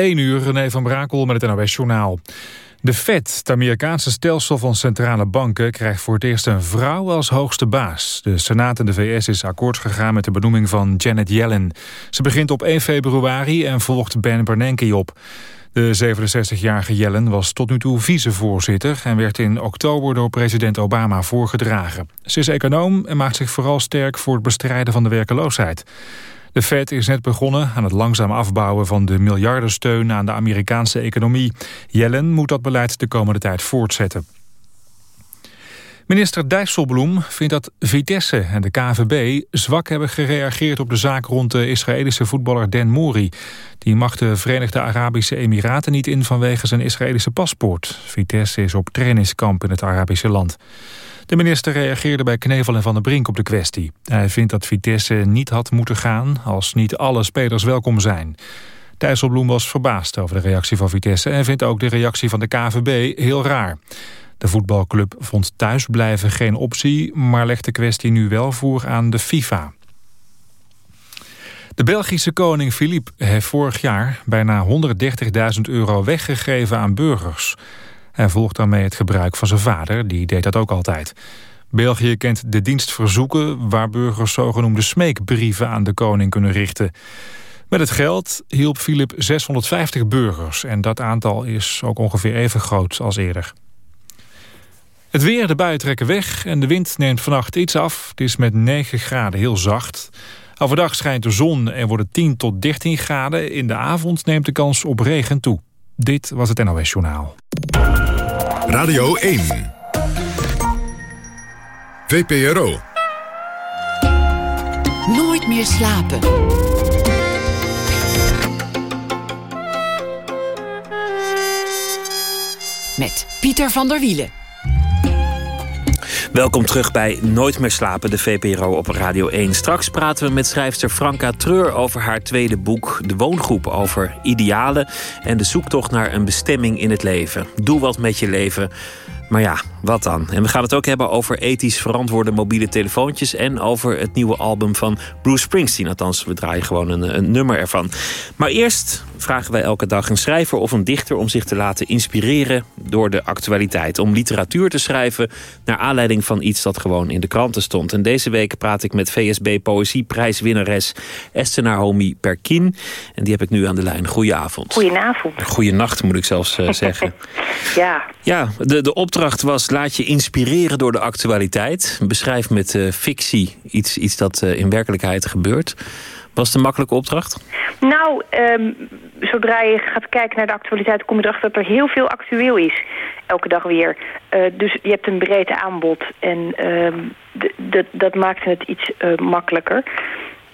1 uur, René van Brakel met het NOS Journaal. De Fed, het Amerikaanse stelsel van centrale banken... krijgt voor het eerst een vrouw als hoogste baas. De Senaat in de VS is akkoord gegaan met de benoeming van Janet Yellen. Ze begint op 1 februari en volgt Ben Bernanke op. De 67-jarige Yellen was tot nu toe vicevoorzitter... en werd in oktober door president Obama voorgedragen. Ze is econoom en maakt zich vooral sterk voor het bestrijden van de werkeloosheid. De Fed is net begonnen aan het langzaam afbouwen van de miljardensteun aan de Amerikaanse economie. Yellen moet dat beleid de komende tijd voortzetten. Minister Dijsselbloem vindt dat Vitesse en de KVB zwak hebben gereageerd op de zaak rond de Israëlische voetballer Den Mori. Die mag de Verenigde Arabische Emiraten niet in vanwege zijn Israëlische paspoort. Vitesse is op trainingskamp in het Arabische land. De minister reageerde bij Knevel en Van der Brink op de kwestie. Hij vindt dat Vitesse niet had moeten gaan als niet alle spelers welkom zijn. Dijsselbloem was verbaasd over de reactie van Vitesse... en vindt ook de reactie van de KVB heel raar. De voetbalclub vond thuisblijven geen optie... maar legt de kwestie nu wel voor aan de FIFA. De Belgische koning Philippe heeft vorig jaar bijna 130.000 euro weggegeven aan burgers. Hij volgt daarmee het gebruik van zijn vader, die deed dat ook altijd. België kent de dienstverzoeken waar burgers zogenoemde smeekbrieven aan de koning kunnen richten. Met het geld hielp Philip 650 burgers en dat aantal is ook ongeveer even groot als eerder. Het weer, de buien trekken weg en de wind neemt vannacht iets af. Het is met 9 graden heel zacht. Overdag schijnt de zon en wordt het 10 tot 13 graden. In de avond neemt de kans op regen toe. Dit was het NOS Journaal. Radio 1. VPRO. Nooit meer slapen. Met Pieter van der Wielen. Welkom terug bij Nooit meer slapen, de VPRO op Radio 1. Straks praten we met schrijfster Franka Treur over haar tweede boek... De Woongroep, over idealen en de zoektocht naar een bestemming in het leven. Doe wat met je leven. Maar ja, wat dan? En we gaan het ook hebben over ethisch verantwoorde mobiele telefoontjes... en over het nieuwe album van Bruce Springsteen. Althans, we draaien gewoon een, een nummer ervan. Maar eerst vragen wij elke dag een schrijver of een dichter... om zich te laten inspireren door de actualiteit. Om literatuur te schrijven naar aanleiding van iets dat gewoon in de kranten stond. En deze week praat ik met VSB Poëzieprijswinnares Esther Naomi Perkin. En die heb ik nu aan de lijn. Goedenavond. Goedenavond. Goeienacht moet ik zelfs uh, zeggen. ja. Ja, de, de opdracht was laat je inspireren door de actualiteit. Beschrijf met uh, fictie iets, iets dat uh, in werkelijkheid gebeurt. Was het een makkelijke opdracht? Nou, um, zodra je gaat kijken naar de actualiteit... kom je erachter dat er heel veel actueel is. Elke dag weer. Uh, dus je hebt een breed aanbod. En um, dat maakt het iets makkelijker.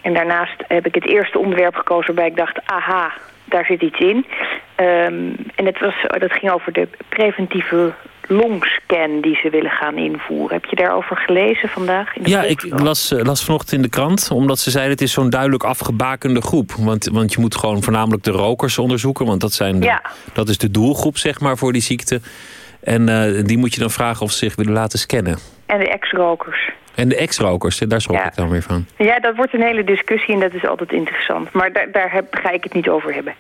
En daarnaast heb ik het eerste onderwerp gekozen waarbij ik dacht... aha, daar zit iets in. Um, en het was, dat ging over de preventieve longscan die ze willen gaan invoeren. Heb je daarover gelezen vandaag? In de ja, ik las, las vanochtend in de krant, omdat ze zeiden... het is zo'n duidelijk afgebakende groep. Want, want je moet gewoon voornamelijk de rokers onderzoeken... want dat, zijn de, ja. dat is de doelgroep zeg maar, voor die ziekte. En uh, die moet je dan vragen of ze zich willen laten scannen. En de ex-rokers. En de ex-rokers, daar schrok ja. ik dan weer van. Ja, dat wordt een hele discussie en dat is altijd interessant. Maar daar, daar heb, ga ik het niet over hebben.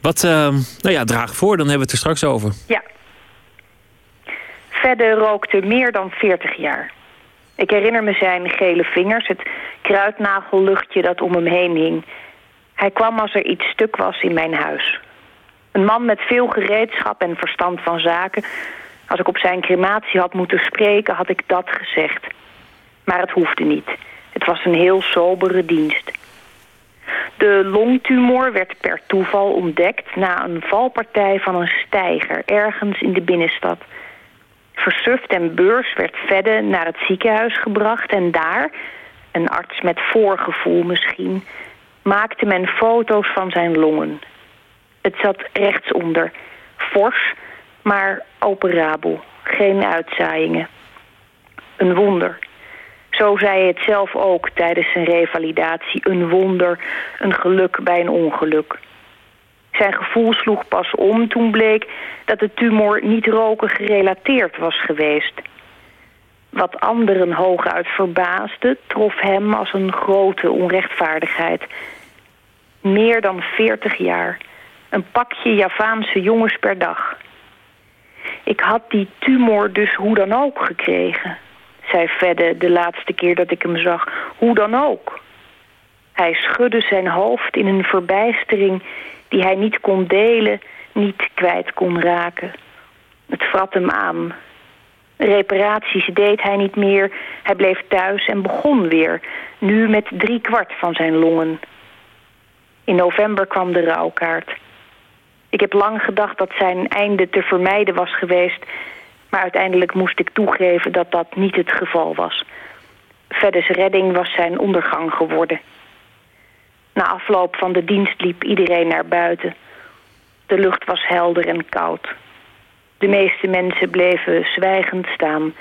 Wat, uh, nou ja, draag voor, dan hebben we het er straks over. Ja. Vedde rookte meer dan 40 jaar. Ik herinner me zijn gele vingers, het kruidnagelluchtje dat om hem heen hing. Hij kwam als er iets stuk was in mijn huis. Een man met veel gereedschap en verstand van zaken. Als ik op zijn crematie had moeten spreken, had ik dat gezegd. Maar het hoefde niet. Het was een heel sobere dienst. De longtumor werd per toeval ontdekt na een valpartij van een steiger ergens in de binnenstad. Versuft en beurs werd Vedde naar het ziekenhuis gebracht en daar, een arts met voorgevoel misschien, maakte men foto's van zijn longen. Het zat rechtsonder, fors, maar operabel, geen uitzaaiingen. Een wonder. Zo zei hij het zelf ook tijdens zijn revalidatie. Een wonder, een geluk bij een ongeluk. Zijn gevoel sloeg pas om toen bleek dat de tumor niet roken gerelateerd was geweest. Wat anderen hooguit verbaasde, trof hem als een grote onrechtvaardigheid. Meer dan veertig jaar. Een pakje Javaanse jongens per dag. Ik had die tumor dus hoe dan ook gekregen, zei Fedde de laatste keer dat ik hem zag. Hoe dan ook. Hij schudde zijn hoofd in een verbijstering die hij niet kon delen, niet kwijt kon raken. Het vrat hem aan. Reparaties deed hij niet meer. Hij bleef thuis en begon weer. Nu met drie kwart van zijn longen. In november kwam de rouwkaart. Ik heb lang gedacht dat zijn einde te vermijden was geweest... maar uiteindelijk moest ik toegeven dat dat niet het geval was. Feddes redding was zijn ondergang geworden. Na afloop van de dienst liep iedereen naar buiten. De lucht was helder en koud. De meeste mensen bleven zwijgend staan.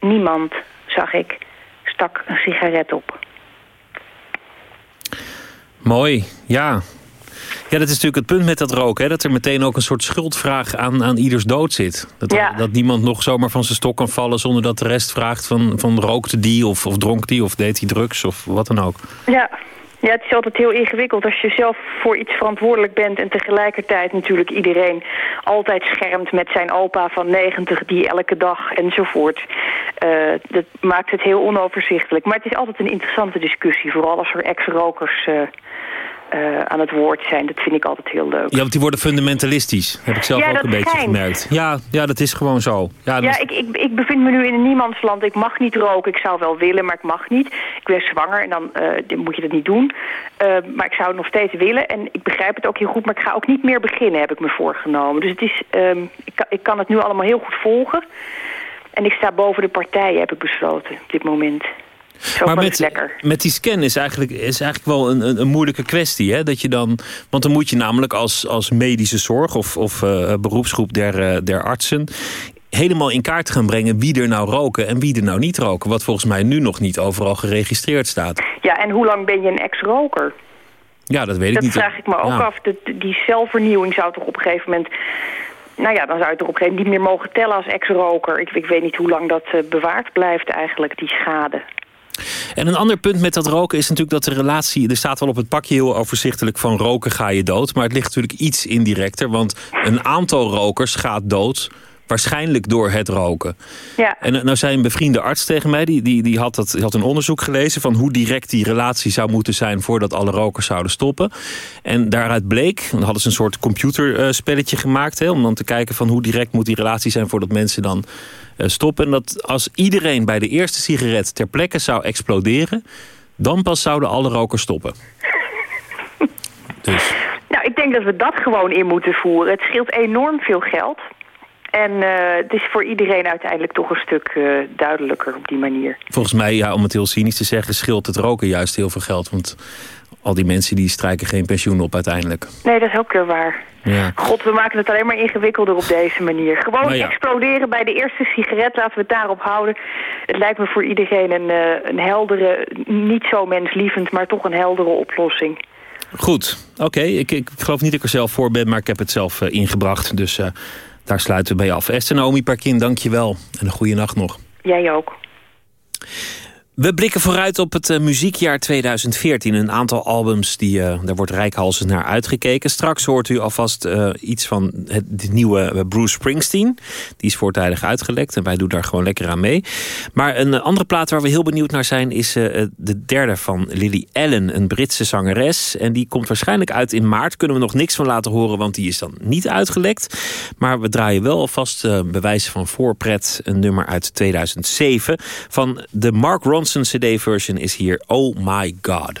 Niemand, zag ik, stak een sigaret op. Mooi, ja. Ja, dat is natuurlijk het punt met dat roken. Hè? Dat er meteen ook een soort schuldvraag aan, aan ieders dood zit. Dat, Ja. dat niemand nog zomaar van zijn stok kan vallen... zonder dat de rest vraagt van, van rookte die of, of dronk die... of deed hij drugs of wat dan ook. Ja. Ja, het is altijd heel ingewikkeld als je zelf voor iets verantwoordelijk bent... en tegelijkertijd natuurlijk iedereen altijd schermt met zijn opa van 90... die elke dag enzovoort. Eh, dat maakt het heel onoverzichtelijk. Maar het is altijd een interessante discussie. Vooral als er ex-rokers eh, eh, aan het woord zijn. Dat vind ik altijd heel leuk. Ja, want die worden fundamentalisch. Heb ik zelf Ja, ook een beetje schijnt. gemerkt. Ja, ja, dat is gewoon zo. Ja, Ja, is- ik, ik, ik bevind me nu in een niemandsland. Ik mag niet roken. Ik zou wel willen, maar ik mag niet. Ik ben zwanger en dan, eh, moet je dat niet doen. Eh, maar ik zou het nog steeds willen. En ik begrijp het ook heel goed. Maar ik ga ook niet meer beginnen, heb ik me voorgenomen. Dus het is, ehm, ik, kan, ik kan het nu allemaal heel goed volgen. En ik sta boven de partijen, heb ik besloten, op dit moment. Zo maar met, lekker. met die scan is eigenlijk, is eigenlijk wel een, een, een moeilijke kwestie. Hè? Dat je dan, want dan moet je namelijk als, als medische zorg of, of eh, beroepsgroep der, eh, der artsen... helemaal in kaart gaan brengen wie er nou roken en wie er nou niet roken. Wat volgens mij nu nog niet overal geregistreerd staat. Ja, en hoe lang ben je een ex-roker? Ja, dat weet ik Dat niet. vraag ik me ook Ja. af. De, die celvernieuwing zou toch op een gegeven moment... Nou ja, dan zou je toch op een gegeven moment niet meer mogen tellen als ex-roker. Ik, ik weet niet hoe lang dat eh, bewaard blijft eigenlijk, die schade. En een ander punt met dat roken is natuurlijk dat de relatie... er staat wel op het pakje heel overzichtelijk van roken ga je dood... maar het ligt natuurlijk iets indirecter, want een aantal rokers gaat dood... waarschijnlijk door het roken. Ja, En eh, nou zei een bevriende arts tegen mij, die, die, die, had dat, die had een onderzoek gelezen... van hoe direct die relatie zou moeten zijn voordat alle rokers zouden stoppen. En daaruit bleek, dan hadden ze een soort computerspelletje gemaakt... Hè, om dan te kijken van hoe direct moet die relatie zijn voordat mensen dan eh, stoppen. En dat als iedereen bij de eerste sigaret ter plekke zou exploderen... dan pas zouden alle rokers stoppen. Dus... nou ik denk dat we dat gewoon in moeten voeren. Het scheelt enorm veel geld. En eh, het is voor iedereen uiteindelijk toch een stuk eh, duidelijker op die manier. Volgens mij, ja, om het heel cynisch te zeggen, scheelt het roken juist heel veel geld. Want al die mensen die strijken geen pensioen op uiteindelijk. Nee, dat is ook weer waar. Ja. God, we maken het alleen maar ingewikkelder op deze manier. Gewoon ja. exploderen bij de eerste sigaret, laten we het daarop houden. Het lijkt me voor iedereen een, eh, een heldere, niet zo menslievend, maar toch een heldere oplossing. Goed, oké. Ik, ik geloof niet dat ik er zelf voor ben, maar ik heb het zelf ingebracht. Dus daar sluiten we bij af. Esther Naomi Parkin, dank je wel. En een goede nacht nog. Jij ook. We blikken vooruit op het eh, muziekjaar 2014. Een aantal albums, die, eh, daar wordt rijkhalsend naar uitgekeken. Straks hoort u alvast eh, iets van het de nieuwe Bruce Springsteen. Die is voortijdig uitgelekt en wij doen daar gewoon lekker aan mee. Maar een andere plaat waar we heel benieuwd naar zijn... is de derde van Lily Allen, een Britse zangeres. En die komt waarschijnlijk uit in maart. Kunnen we nog niks van laten horen, want die is dan niet uitgelekt. Maar we draaien wel alvast bewijzen van voorpret. Een nummer uit 2007 van de Mark Ronson CD-version is hier Oh My God.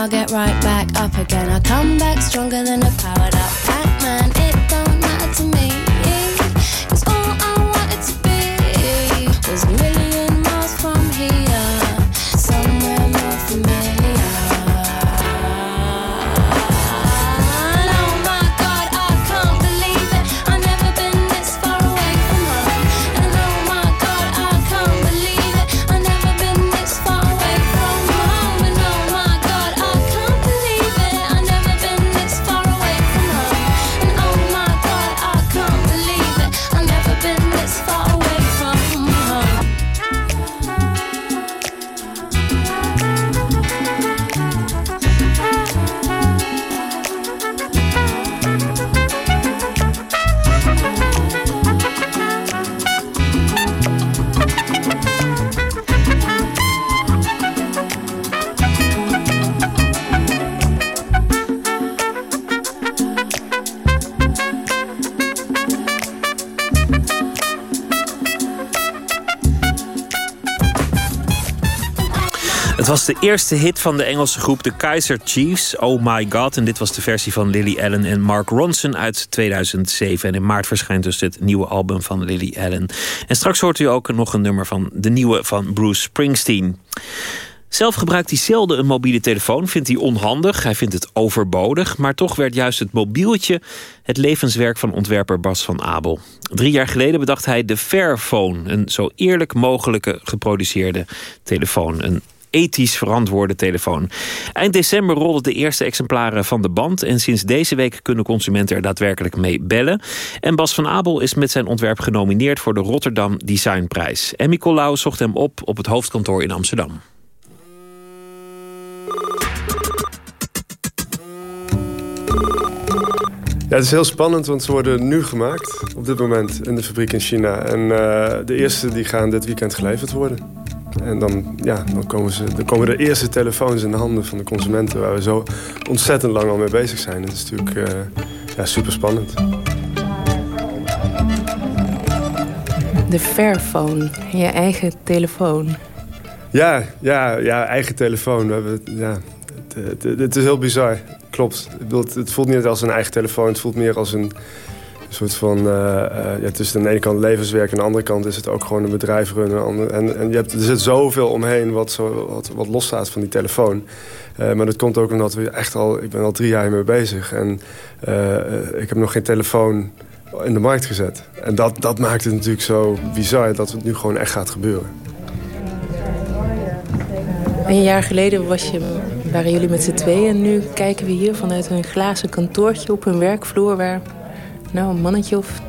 I'll get right back up again. I come back stronger than a powered up Pac-Man. It don't matter to me. De eerste hit van de Engelse groep de Kaiser Chiefs, Oh My God. En dit was de versie van Lily Allen en Mark Ronson uit 2007. En in maart verschijnt dus het nieuwe album van Lily Allen. En straks hoort u ook nog een nummer van de nieuwe van Bruce Springsteen. Zelf gebruikt hij zelden een mobiele telefoon, vindt hij onhandig. Hij vindt het overbodig, maar toch werd juist het mobieltje... het levenswerk van ontwerper Bas van Abel. Drie jaar geleden bedacht hij de Fairphone... een zo eerlijk mogelijke geproduceerde telefoon. Ethisch verantwoorde telefoon. Eind december rolden de eerste exemplaren van de band... en sinds deze week kunnen consumenten er daadwerkelijk mee bellen. En Bas van Abel is met zijn ontwerp genomineerd... voor de Rotterdam Designprijs. En Nicolaou zocht hem op op het hoofdkantoor in Amsterdam. Ja, het is heel spannend, want ze worden nu gemaakt op dit moment in de fabriek in China. En eh, de eerste die gaan dit weekend geleverd worden. En dan, ja, dan, komen ze, dan komen de eerste telefoons in de handen van de consumenten... waar we zo ontzettend lang al mee bezig zijn. Het is natuurlijk uh, ja, super spannend. De Fairphone, je eigen telefoon. Ja, ja, ja eigen telefoon. We hebben, ja, het, het, het is heel bizar. Klopt. Het voelt niet als een eigen telefoon. Het voelt meer als een soort van... Uh, ja, het aan de ene kant levenswerk... en aan de andere kant is het ook gewoon een bedrijf runnen. En, en je hebt, er zit zoveel omheen wat, zo, wat, wat losstaat van die telefoon. Uh, maar dat komt ook omdat we echt al... Ik ben al drie jaar mee bezig. En ik heb nog geen telefoon in de markt gezet. En dat, dat maakt het natuurlijk zo bizar... dat het nu gewoon echt gaat gebeuren. Een jaar geleden was je, waren jullie met z'n tweeën. En nu kijken we hier vanuit een glazen kantoortje op een werkvloer... waar nou, een mannetje of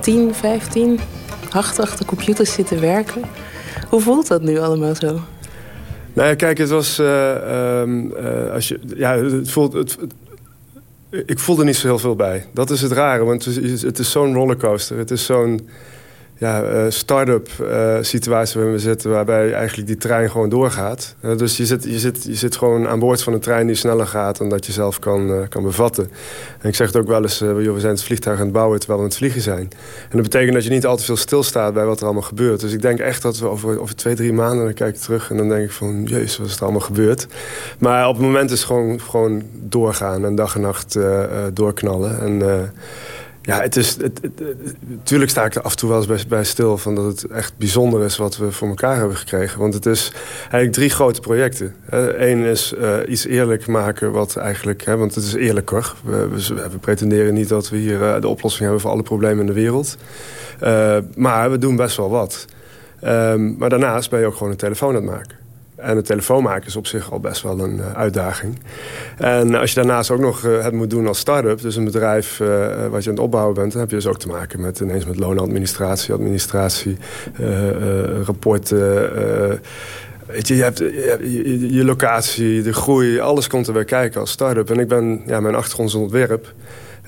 10, 15 hard achter computers zitten werken. Hoe voelt dat nu allemaal zo? Nou ja, kijk, het was... Uh, uh, als je, ja, het voelt... Het, ik voelde niet zo heel veel bij. Dat is het rare, want het is, het is zo'n rollercoaster. Het is zo'n ja, uh, start-up uh, situatie waarin we zitten... waarbij eigenlijk die trein gewoon doorgaat. Uh, dus je zit, je, zit, je zit gewoon aan boord van een trein die sneller gaat... dan dat je zelf kan, kan bevatten. En ik zeg het ook wel eens, we zijn het vliegtuig aan het bouwen... terwijl we aan het vliegen zijn. En dat betekent dat je niet al te veel stilstaat bij wat er allemaal gebeurt. Dus ik denk echt dat we over, over twee, drie maanden... dan kijk ik terug en dan denk ik van... jezus, wat is er allemaal gebeurd? Maar op het moment is gewoon, gewoon doorgaan... en dag en nacht doorknallen. En ja, het is... Natuurlijk sta ik er af en toe wel eens bij, bij, stil... van dat het echt bijzonder is wat we voor elkaar hebben gekregen. Want het is eigenlijk drie grote projecten. Eén is uh, iets eerlijk maken wat eigenlijk... Hè, want het is eerlijker. We, we, we pretenderen niet dat we hier uh, de oplossing hebben... voor alle problemen in de wereld. Uh, maar we doen best wel wat. Um, maar daarnaast ben je ook gewoon een telefoon aan het maken. En een telefoon maken is op zich al best wel een uh, uitdaging. En als je daarnaast ook nog uh, het moet doen als start-up... dus een bedrijf uh, wat je aan het opbouwen bent... dan heb je dus ook te maken met ineens met loonadministratie, administratie... rapporten... Je, je hebt je, locatie, de groei, alles komt erbij kijken als start-up. En ik ben, ja, mijn achtergrond is ontwerp.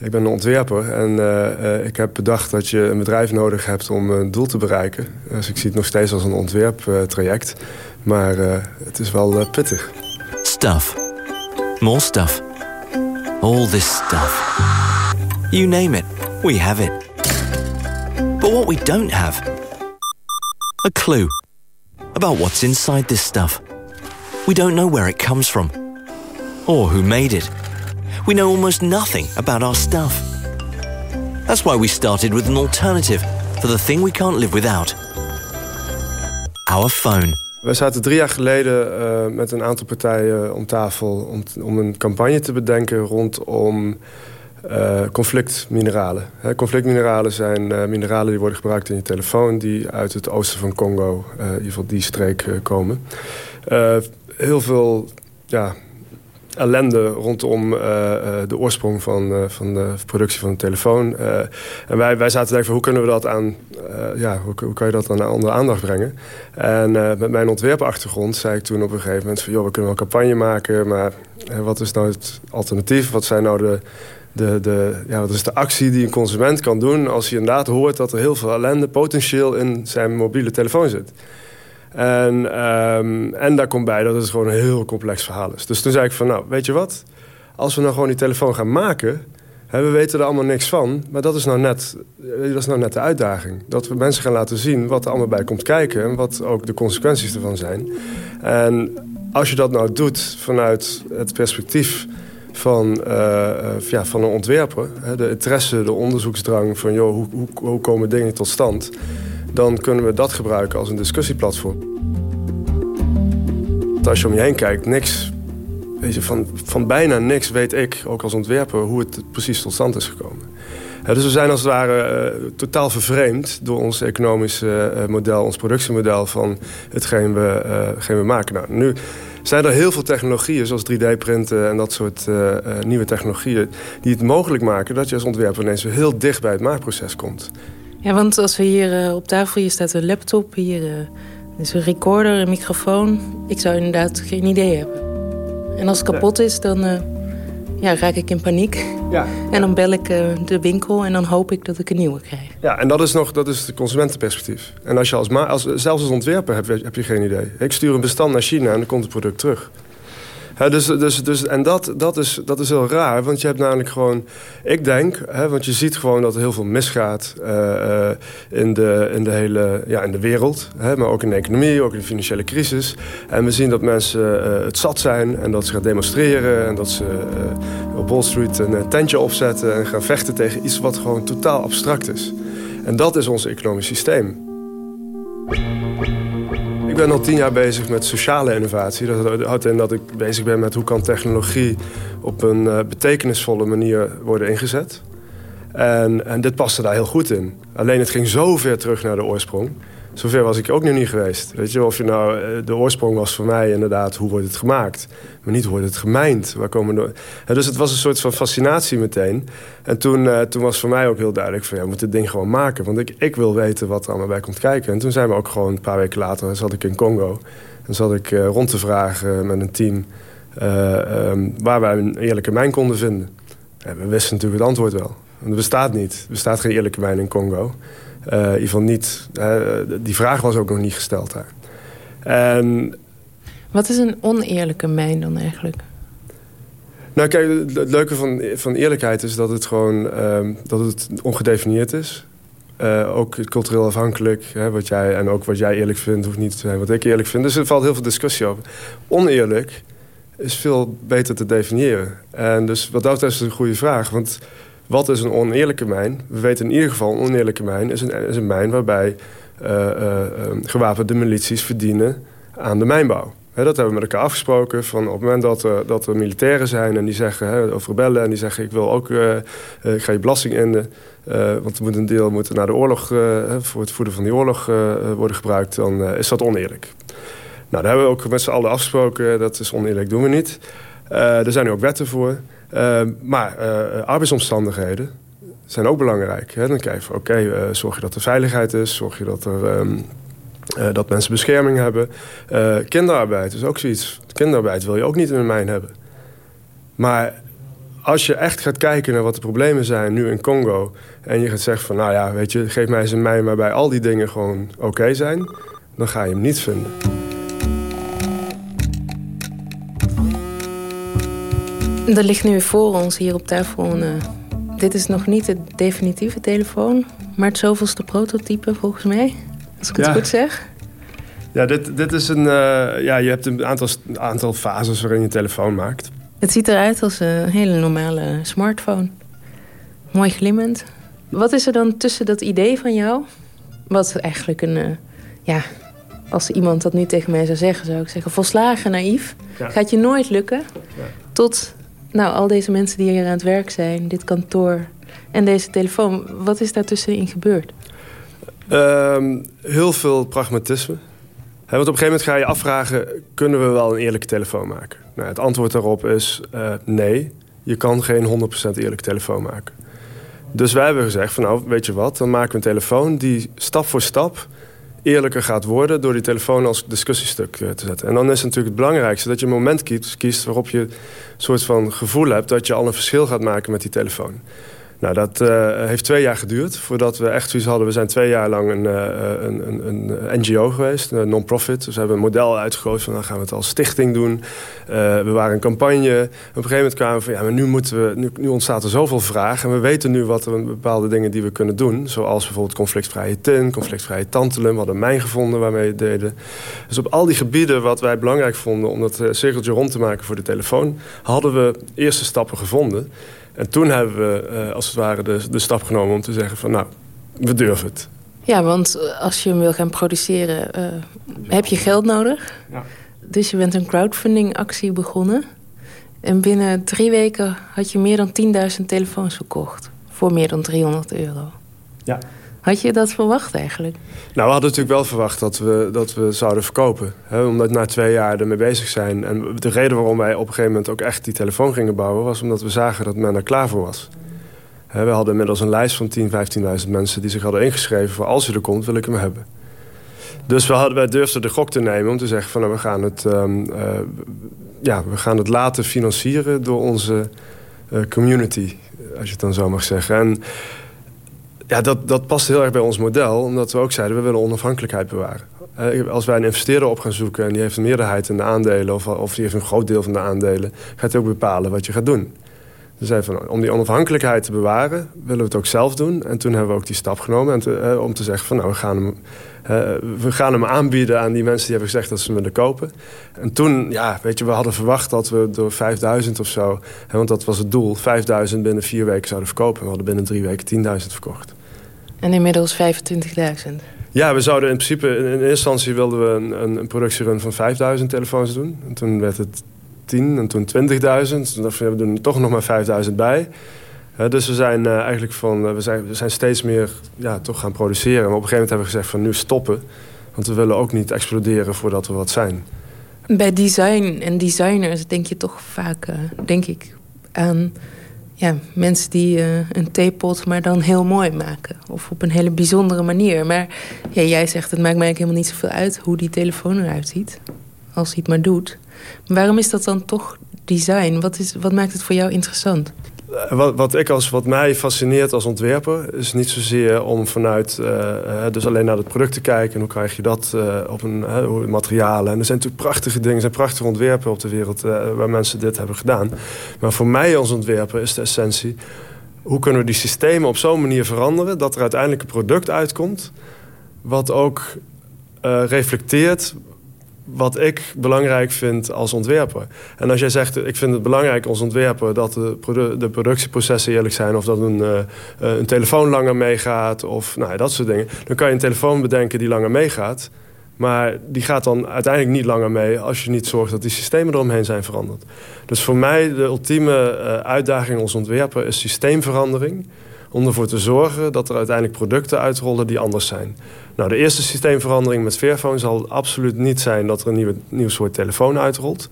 Ik ben een ontwerper en uh, ik heb bedacht dat je een bedrijf nodig hebt om een doel te bereiken. Dus ik zie het nog steeds als een ontwerptraject. Maar uh, het is wel pittig. Stuff. More stuff. All this stuff. You name it, we have it. But what we don't have a clue about what's inside this stuff. We don't know where it comes from or who made it. We know almost nothing about our stuff. That's why we started with an alternative for the thing we can't live without our phone. We zaten drie jaar geleden eh, met een aantal partijen om tafel... om, een campagne te bedenken rondom eh conflictmineralen. Conflictmineralen zijn eh, mineralen die worden gebruikt in je telefoon... die uit het oosten van Congo, in ieder geval die streek, komen. Heel veel ja, ellende rondom eh, eh, de oorsprong van, eh, van de productie van een telefoon. En wij, wij zaten te denken hoe kunnen we dat aan, ja, hoe, hoe kan je dat aan onder aandacht brengen? En met mijn ontwerpachtergrond zei ik toen op een gegeven moment van joh, we kunnen wel een campagne maken, maar wat is nou het alternatief? Wat zijn nou de, de, de, ja, wat is de actie die een consument kan doen als hij inderdaad hoort dat er heel veel ellende potentieel in zijn mobiele telefoon zit? En, ehm, en daar komt bij dat het gewoon een heel complex verhaal is. Dus toen zei ik van, nou, weet je wat? Als we nou gewoon die telefoon gaan maken... Hè, we weten er allemaal niks van, maar dat is, nou net, eh, dat is nou net de uitdaging. Dat we mensen gaan laten zien wat er allemaal bij komt kijken... en wat ook de consequenties ervan zijn. En als je dat nou doet vanuit het perspectief van, eh, eh, ja, van een ontwerper... Hè, de interesse, de onderzoeksdrang van... joh, hoe, hoe, hoe komen dingen tot stand dan kunnen we dat gebruiken als een discussieplatform. Want Als je om je heen kijkt, niks, van, van bijna niks weet ik, ook als ontwerper, hoe het precies tot stand is gekomen. Dus we zijn als het ware eh, totaal vervreemd door ons economische eh, model, ons productiemodel van hetgeen we, eh, we maken. Nou, nu zijn er heel veel technologieën, zoals 3D-printen en dat soort nieuwe technologieën, die het mogelijk maken dat je als ontwerper ineens heel dicht bij het maakproces komt. Ja, want als we hier eh, op tafel, hier staat een laptop, hier eh, is een recorder, een microfoon. Ik zou inderdaad geen idee hebben. En als het kapot is, dan eh, ja, raak ik in paniek. Ja. En dan bel ik de winkel en dan hoop ik dat ik een nieuwe krijg. Ja, en dat is nog dat is het consumentenperspectief. En als je als, als zelfs als ontwerper heb, heb je geen idee. Ik stuur een bestand naar China en dan komt het product terug. Dus, dus, dus, en dat, dat, is, dat is heel raar, want je hebt namelijk gewoon... Ik denk, want je ziet gewoon dat er heel veel misgaat eh, eh, in, de, in de hele ja, in de wereld. Maar ook in de economie, ook in de financiële crisis. En we zien dat mensen eh, het zat zijn en dat ze gaan demonstreren... en dat ze op Wall Street een tentje opzetten en gaan vechten tegen iets wat gewoon totaal abstract is. En dat is ons economisch systeem. Ik ben al tien jaar bezig met sociale innovatie. Dat houdt in dat ik bezig ben met hoe kan technologie op een eh, betekenisvolle manier worden ingezet. En, en dit paste daar heel goed in. Alleen het ging zo ver terug naar de oorsprong. Zover was ik ook nog niet geweest. Weet je, of je nou, eh, de oorsprong was voor mij inderdaad hoe wordt het gemaakt. Maar niet hoe wordt het gemijnd. Waar komen de... Dus het was een soort van fascinatie meteen. En toen, eh, toen was voor mij ook heel duidelijk van ja, we moeten dit ding gewoon maken. Want ik, ik wil weten wat er allemaal bij komt kijken. En toen zijn we ook gewoon een paar weken later zat ik in Congo. En zat ik eh, rond te vragen met een team eh, ehm, waar wij een eerlijke mijn konden vinden. En we wisten natuurlijk het antwoord wel. Want er bestaat niet. Er bestaat geen eerlijke mijn in Congo. In ieder geval niet. eh, die vraag was ook nog niet gesteld daar. En Wat is een oneerlijke mijn dan eigenlijk? Nou, kijk, het leuke van, van eerlijkheid is dat het gewoon ehm, dat het ongedefinieerd is. Eh, ook cultureel afhankelijk. Hè, wat jij, en ook wat jij eerlijk vindt, hoeft niet te zijn wat ik eerlijk vind. Dus er valt heel veel discussie over. Oneerlijk is veel beter te definiëren. En dus wat dat betreft is het een goede vraag. Want wat is een oneerlijke mijn? We weten in ieder geval, een oneerlijke mijn is een, is een mijn waarbij eh, eh, eh, gewapende milities verdienen aan de mijnbouw. Dat hebben we met elkaar afgesproken. Van op het moment dat er, dat er militairen zijn en die zeggen, hè, of rebellen... en die zeggen, ik wil ook, eh, eh, ik ga je belasting eh, want er moet een deel moet naar de oorlog, eh, voor het voeden van die oorlog eh, eh, worden gebruikt... dan eh, is dat oneerlijk. Nou, daar hebben we ook met z'n allen afgesproken. Dat is oneerlijk, doen we niet. Eh, er zijn nu ook wetten voor. Eh, maar eh, arbeidsomstandigheden zijn ook belangrijk. Hè? Dan kijk je van, oké, eh, zorg je dat er veiligheid is... zorg je dat, er, ehm, eh, dat mensen bescherming hebben. Kinderarbeid is ook zoiets. Kinderarbeid wil je ook niet in een mijn hebben. Maar als je echt gaat kijken naar wat de problemen zijn nu in Congo... en je gaat zeggen van, nou ja, weet je, geef mij eens een mijn... waarbij al die dingen gewoon oké zijn... dan ga je hem niet vinden. Er ligt nu voor ons hier op tafel een... eh, dit is nog niet de definitieve telefoon, maar het zoveelste prototype volgens mij. Als ik het Ja. goed zeg. Ja, dit, dit is een... eh, ja, je hebt een aantal, aantal fases waarin je telefoon maakt. Het ziet eruit als een hele normale smartphone. Mooi glimmend. Wat is er dan tussen dat idee van jou? Wat eigenlijk een... eh, ja, als iemand dat nu tegen mij zou zeggen, zou ik zeggen... volslagen naïef. Ja. Gaat je nooit lukken. Tot nou, al deze mensen die hier aan het werk zijn. Dit kantoor en deze telefoon. Wat is daar tussenin gebeurd? Ehm, heel veel pragmatisme. Want op een gegeven moment ga je afvragen... kunnen we wel een eerlijke telefoon maken? Nou, het antwoord daarop is eh, nee. Je kan geen 100% eerlijke telefoon maken. Dus wij hebben gezegd van nou, weet je wat... dan maken we een telefoon die stap voor stap eerlijker gaat worden... door die telefoon als discussiestuk eh, te zetten. En dan is het natuurlijk het belangrijkste dat je een moment kiest, kiest... waarop je een soort van gevoel hebt dat je al een verschil gaat maken met die telefoon. Nou, dat eh, heeft twee jaar geduurd voordat we echt zoiets hadden. We zijn twee jaar lang een, eh, een, een, NGO geweest, een non-profit. Dus we hebben een model uitgegooid van dan gaan we het als stichting doen. Eh, we waren een campagne. Op een gegeven moment kwamen we van ja, maar nu, moeten we, nu, nu ontstaat er zoveel vraag. En we weten nu wat er bepaalde dingen die we kunnen doen. Zoals bijvoorbeeld conflictvrije tin, conflictvrije tantalum. We hadden mijn gevonden waarmee we deden. Dus op al die gebieden wat wij belangrijk vonden om dat cirkeltje rond te maken voor de telefoon, hadden we eerste stappen gevonden. En toen hebben we eh, als het ware de, de stap genomen om te zeggen van nou, we durven het. Ja, want eh, als je hem wil gaan produceren, eh, heb je geld nodig. Ja. Dus je bent een crowdfunding actie begonnen. En binnen drie weken had je meer dan 10.000 telefoons verkocht. Voor meer dan 300 euro. Ja. Had je dat verwacht eigenlijk? Nou, we hadden natuurlijk wel verwacht dat we, dat we zouden verkopen. Hè, omdat na twee jaar ermee bezig zijn. En de reden waarom wij op een gegeven moment ook echt die telefoon gingen bouwen... was omdat we zagen dat men er klaar voor was. Hè, we hadden inmiddels een lijst van 10.000, 15.000 mensen die zich hadden ingeschreven... voor als u er komt, wil ik hem hebben. Dus we hadden, wij durfden de gok te nemen om te zeggen van... Nou, we, gaan het, ehm, eh, ja, we gaan het laten financieren door onze eh, community, als je het dan zo mag zeggen. En ja, dat, dat past heel erg bij ons model, omdat we ook zeiden... we willen onafhankelijkheid bewaren. Eh, Als wij een investeerder op gaan zoeken en die heeft een meerderheid in de aandelen... of, of die heeft een groot deel van de aandelen... gaat hij ook bepalen wat je gaat doen. Dus van, om die onafhankelijkheid te bewaren, willen we het ook zelf doen. En toen hebben we ook die stap genomen en eh, om te zeggen van nou, we gaan, hem, eh, we gaan hem aanbieden aan die mensen die hebben gezegd dat ze hem willen kopen. En toen, ja, weet je, we hadden verwacht dat we door 5000 of zo, want dat was het doel, 5000 binnen vier weken zouden verkopen. We hadden binnen drie weken 10.000 verkocht. En inmiddels 25.000. Ja, we zouden in principe, in, eerste instantie wilden we een, een, een productierun van 5000 telefoons doen. En toen werd het 10 en toen 20.000. Toen dachten we, we doen er toch nog maar 5000 bij. Dus we zijn eh, eigenlijk van, eh, we, zijn, we zijn steeds meer ja, toch gaan produceren. Maar op een gegeven moment hebben we gezegd van nu stoppen. Want we willen ook niet exploderen voordat we wat zijn. Bij design en designers denk je toch vaak, eh, denk ik, aan ja, mensen die eh, een theepot maar dan heel mooi maken. Of op een hele bijzondere manier. Maar ja, jij zegt, het maakt mij eigenlijk helemaal niet zoveel uit hoe die telefoon eruit ziet. Als hij het maar doet. Maar waarom is dat dan toch design? Wat, is, wat maakt het voor jou interessant? Eh, Wat, wat, ik als, wat mij fascineert als ontwerper is niet zozeer om vanuit eh, eh, dus alleen naar het product te kijken en hoe krijg je dat op een materialen. En er zijn natuurlijk prachtige dingen, er zijn prachtige ontwerpen op de wereld waar mensen dit hebben gedaan. Maar voor mij als ontwerper is de essentie hoe kunnen we die systemen op zo'n manier veranderen dat er uiteindelijk een product uitkomt wat ook reflecteert wat ik belangrijk vind als ontwerper. En als jij zegt, ik vind het belangrijk als ontwerper... dat de, de productieprocessen eerlijk zijn... of dat een, eh, eh, een telefoon langer meegaat of nou, dat soort dingen... dan kan je een telefoon bedenken die langer meegaat... maar die gaat dan uiteindelijk niet langer mee... als je niet zorgt dat die systemen eromheen zijn veranderd. Dus voor mij de ultieme eh, uitdaging als ontwerper... is systeemverandering om ervoor te zorgen dat er uiteindelijk producten uitrollen die anders zijn. Nou, de eerste systeemverandering met Fairphone zal absoluut niet zijn dat er een nieuwe, nieuw soort telefoon uitrolt.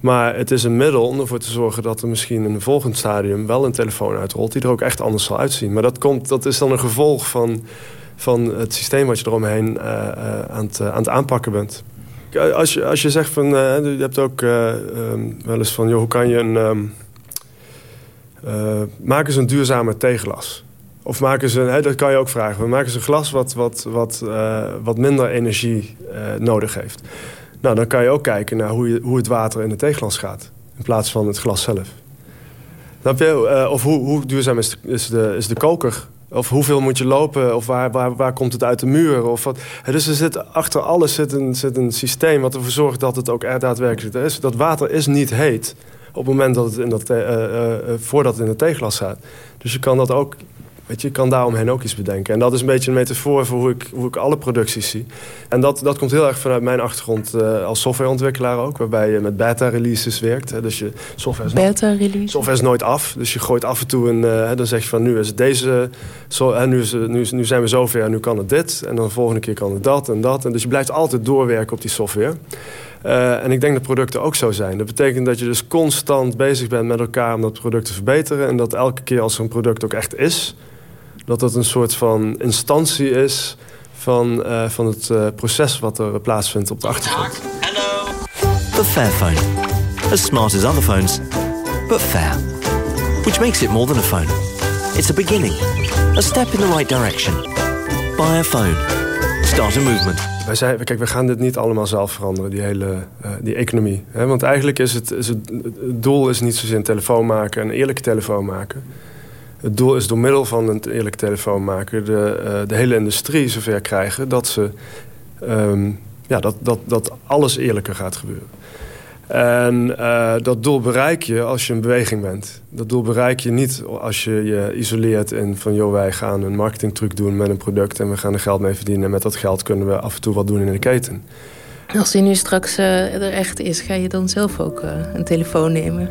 Maar het is een middel om ervoor te zorgen dat er misschien in een volgend stadium wel een telefoon uitrolt die er ook echt anders zal uitzien. Maar dat, komt, dat is dan een gevolg van, van het systeem wat je eromheen eh, eh, aan, het, eh, aan het aanpakken bent. Als je, als je zegt van, je hebt ook eh, ehm, wel eens van, hoe kan je een, ehm, eh, maak eens een duurzame theeglas. Of maken ze, hè, dat kan je ook vragen. We maken ze glas wat, wat, wat, eh, wat minder energie eh, nodig heeft. Nou, dan kan je ook kijken naar hoe, je, hoe het water in het theeglas gaat. In plaats van het glas zelf. Eh, of hoe, hoe duurzaam is de, is de, is de koker Of hoeveel moet je lopen? Of waar, waar, waar komt het uit de muur? Of wat. Dus er zit, achter alles zit een, zit een systeem wat ervoor zorgt dat het ook er daadwerkelijk is. Dat water is niet heet op het moment dat het in dat, voordat het in het theeglas staat. Dus je kan dat ook, weet je, je kan daaromheen ook iets bedenken. En dat is een beetje een metafoor voor hoe ik, hoe ik alle producties zie. En dat, dat komt heel erg vanuit mijn achtergrond eh, als softwareontwikkelaar ook, waarbij je met beta-releases werkt. Hè. Dus je software is nooit- Beta-release. software is nooit af. Dus je gooit af en toe een, eh, dan zeg je van nu is het deze, zo, nu, is, nu, nu zijn we zover en nu kan het dit. En dan de volgende keer kan het dat en dat. En dus je blijft altijd doorwerken op die software. Eh, en ik denk dat producten ook zo zijn. Dat betekent dat je dus constant bezig bent met elkaar om dat product te verbeteren. En dat elke keer als er een product ook echt is, dat dat een soort van instantie is van, eh, van het eh, proces wat er plaatsvindt op de achtergrond. The Fairphone. As smart as other phones, but fair. Which makes it more than a phone. It's a beginning, a step in the right direction. Buy a phone. Start a movement. Wij zijn, kijk, we gaan dit niet allemaal zelf veranderen, die hele eh, die economie. Hè? Want eigenlijk is het, is het, het doel is niet zozeer een telefoon maken, een eerlijke telefoon maken. Het doel is door middel van een eerlijke telefoon maken... de, eh, de hele industrie zover krijgen dat, ze, ehm, ja, dat, dat, dat alles eerlijker gaat gebeuren. En eh, dat doel bereik je als je een beweging bent. Dat doel bereik je niet als je je isoleert in van... joh, wij gaan een marketingtruc doen met een product... en we gaan er geld mee verdienen. En met dat geld kunnen we af en toe wat doen in de keten. Als die nu straks eh, er echt is, ga je dan zelf ook een telefoon nemen?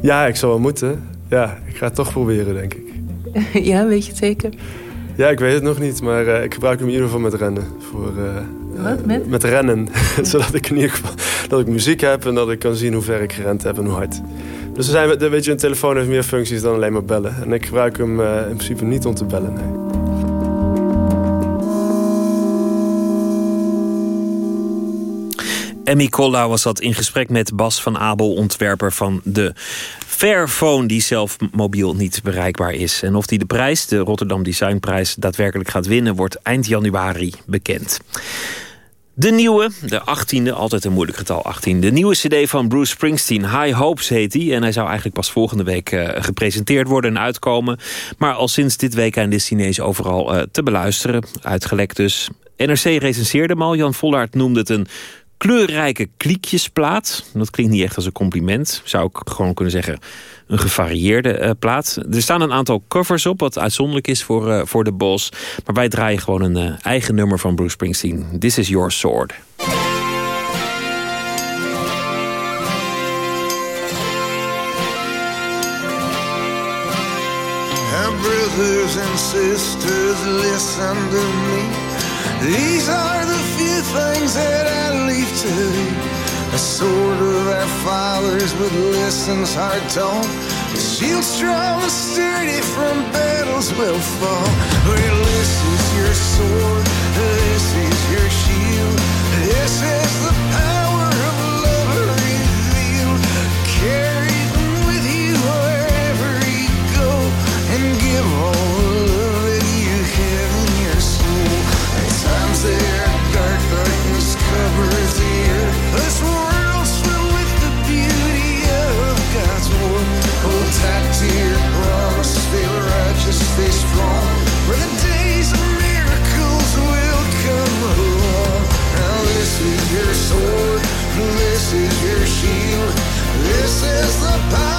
Ja, ik zou wel moeten. Ja, ik ga het toch proberen, denk ik. ja, weet je het zeker? Ja, ik weet het nog niet, maar eh, ik gebruik hem in ieder geval met rennen. Voor, eh, Wat, eh, met? met rennen. Zodat ik in ieder geval dat ik muziek heb en dat ik kan zien hoe ver ik gerend heb en hoe hard. Dus er zijn, weet je, een telefoon heeft meer functies dan alleen maar bellen. En ik gebruik hem in principe niet om te bellen, nee. Emmy Kolla was dat in gesprek met Bas van Abel, ontwerper van de Fairphone, die zelf mobiel niet bereikbaar is. En of die de prijs, de Rotterdam Designprijs, daadwerkelijk gaat winnen, wordt eind januari bekend. De nieuwe, de 18e, altijd een moeilijk getal 18. De nieuwe cd van Bruce Springsteen, High Hopes heet die. En hij zou eigenlijk pas volgende week eh, gepresenteerd worden en uitkomen. Maar al sinds dit weekend is Chinees overal eh, te beluisteren. Uitgelekt dus. NRC recenseerde hem al. Jan Vollaert noemde het een kleurrijke kliekjesplaat. Dat klinkt niet echt als een compliment. Zou ik gewoon kunnen zeggen een gevarieerde eh, plaat. Er staan een aantal covers op, wat uitzonderlijk is voor, eh, voor de Bos. Maar wij draaien gewoon een eh, eigen nummer van Bruce Springsteen. This is Your Sword. Brothers and sisters, listen to me. These are the few things that I leave to. A sword of our fathers, but listens hard taught. A shield strong and sturdy from battles will fall. Well, this is your sword, this is your shield. This is the power This is your shield. This is the power.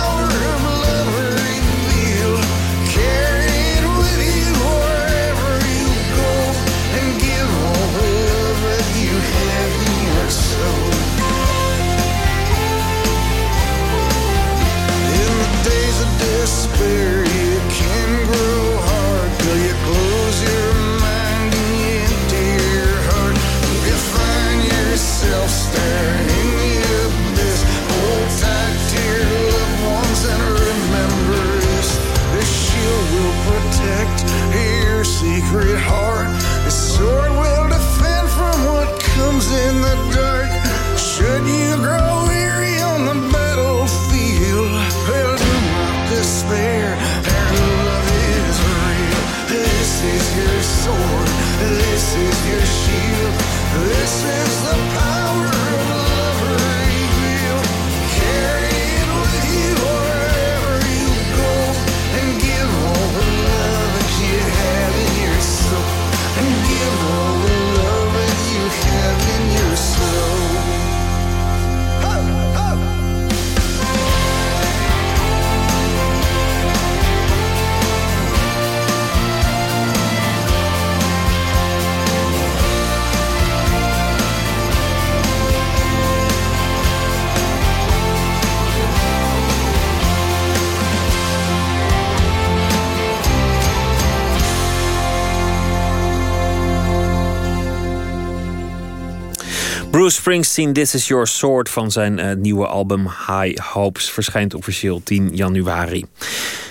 Bruce Springsteen, This Is Your Sword van zijn eh, nieuwe album High Hopes verschijnt officieel 10 januari.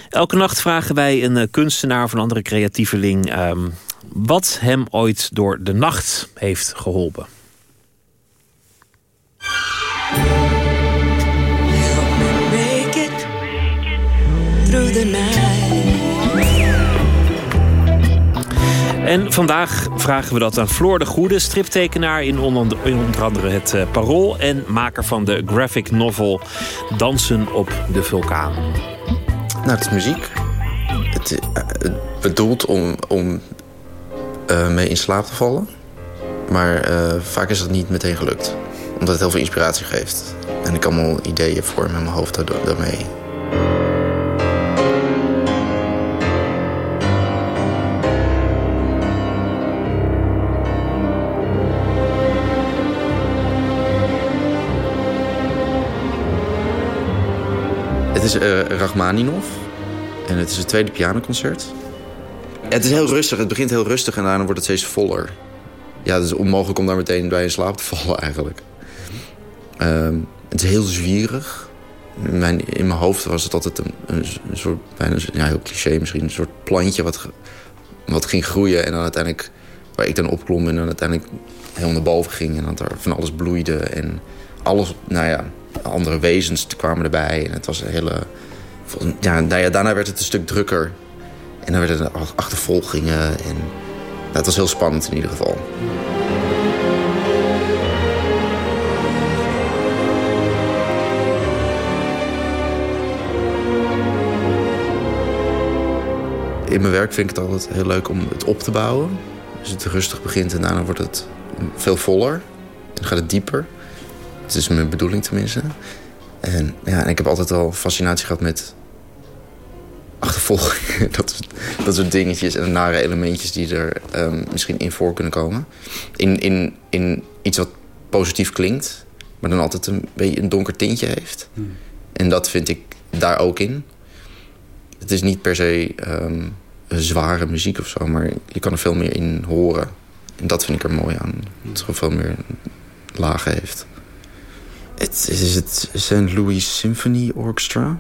Elke nacht vragen wij een eh, kunstenaar of een andere creatieveling ehm, wat hem ooit door de nacht heeft geholpen. En vandaag vragen we dat aan Floor de Goede, striptekenaar in onder, andere het eh, Parool en maker van de graphic novel Dansen op de Vulkaan. Nou, het is muziek. Het is eh, bedoeld om, om eh, mee in slaap te vallen. Maar vaak is dat niet meteen gelukt. Omdat het heel veel inspiratie geeft. En ik allemaal ideeën vorm in mijn hoofd daarmee. Het is eh Rachmaninov. En het is het tweede pianoconcert. Het is heel rustig. Het begint heel rustig en daarna wordt het steeds voller. Ja, het is onmogelijk om daar meteen bij in slaap te vallen eigenlijk. Ehm, het is heel zwierig. In mijn, in mijn hoofd was het altijd een, een, een soort, bijna ja, heel cliché misschien, een soort plantje wat, wat ging groeien en dan uiteindelijk, waar ik dan opklom en dan uiteindelijk helemaal naar boven ging en dat er van alles bloeide en alles, nou ja, andere wezens kwamen erbij en het was een hele, nou ja, daarna werd het een stuk drukker en dan werden er ach- achtervolgingen en nou, het was heel spannend in ieder geval. In mijn werk vind ik het altijd heel leuk om het op te bouwen. Dus het rustig begint en daarna wordt het veel voller. En dan gaat het dieper. Het is mijn bedoeling tenminste. En ja, en ik heb altijd al fascinatie gehad met achtervolgingen. Dat, soort- dat soort dingetjes en nare elementjes die er ehm, misschien in voor kunnen komen. In, in, in iets wat positief klinkt, maar dan altijd een beetje een donker tintje heeft. En dat vind ik daar ook in. Het is niet per se ehm, zware muziek of zo, maar je kan er veel meer in horen. En dat vind ik er mooi aan. Dat het gewoon veel meer lagen heeft. Het is het St. Louis Symphony Orchestra.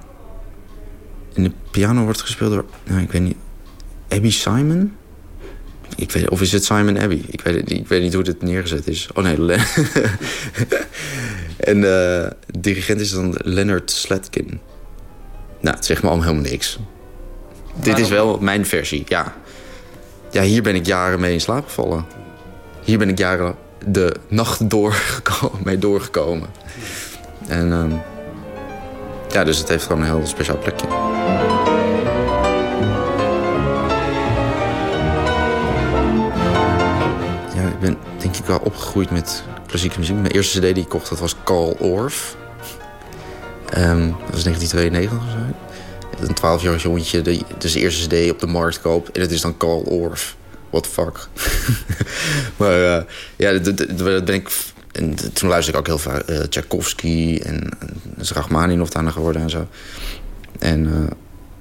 En de piano wordt gespeeld door, nou, ik weet niet, Abby Simon? Ik weet, of is het Simon Abbey? Ik weet, ik weet niet hoe dit neergezet is. Oh nee, en eh, de dirigent is dan Leonard Slatkin. Nou, het zegt me allemaal helemaal niks. Dit is wel mijn versie, ja. Ja, hier ben ik jaren mee in slaap gevallen. Hier ben ik jaren de nacht doorgekomen, mee doorgekomen. En ehm, ja, dus het heeft gewoon een heel speciaal plekje. Ja, ik ben denk ik wel opgegroeid met klassieke muziek. Mijn eerste cd die ik kocht, dat was Carl Orff. Ehm, dat was 1992 of zo. Een 12-jarig jongetje, die dus de eerste cd op de markt koopt. En het is dan Carl Orff. What the fuck. maar eh, ja, dat, dat- ben ik... En toen luisterde ik ook heel vaak eh Tchaikovsky en, en Rachmaninoff daarna geworden en zo. En eh,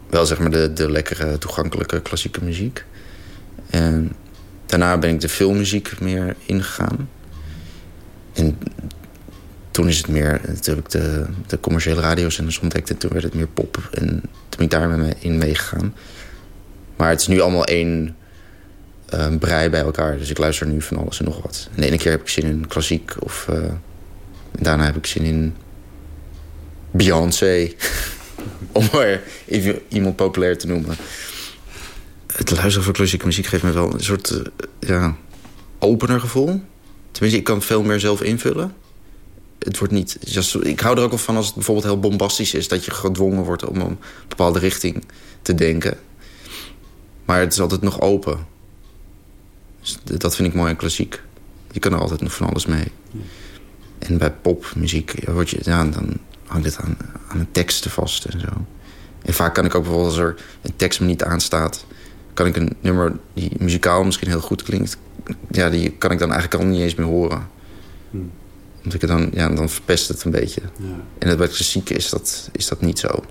wel zeg maar de, de lekkere, toegankelijke klassieke muziek. En daarna ben ik de filmmuziek meer ingegaan. En toen is het meer, ik de, de commerciële radiozenders ontdekt en toen werd het meer pop. En toen ben ik daar mee- in meegegaan. Maar het is nu allemaal één eh, brei bij elkaar. Dus ik luister nu van alles en nog wat. En de ene keer heb ik zin in klassiek of eh, daarna heb ik zin in Beyoncé. Om maar even iemand populair te noemen. Het luisteren van klassieke muziek geeft me wel een soort eh, ja, opener gevoel. Tenminste, ik kan veel meer zelf invullen. Het wordt niet... ik hou er ook wel van als het bijvoorbeeld heel bombastisch is... dat je gedwongen wordt om een bepaalde richting te denken. Maar het is altijd nog open. Dus dat vind ik mooi aan klassiek. Je kan er altijd nog van alles mee. En bij popmuziek ja, word je, ja, dan hangt het aan, aan de teksten vast en zo. En vaak kan ik ook bijvoorbeeld als er een tekst me niet aanstaat... kan ik een nummer die muzikaal misschien heel goed klinkt... ja, die kan ik dan eigenlijk al niet eens meer horen. Want ik dan, ja, dan verpest het een beetje. En dat bij klassiek is dat, is dat niet zo.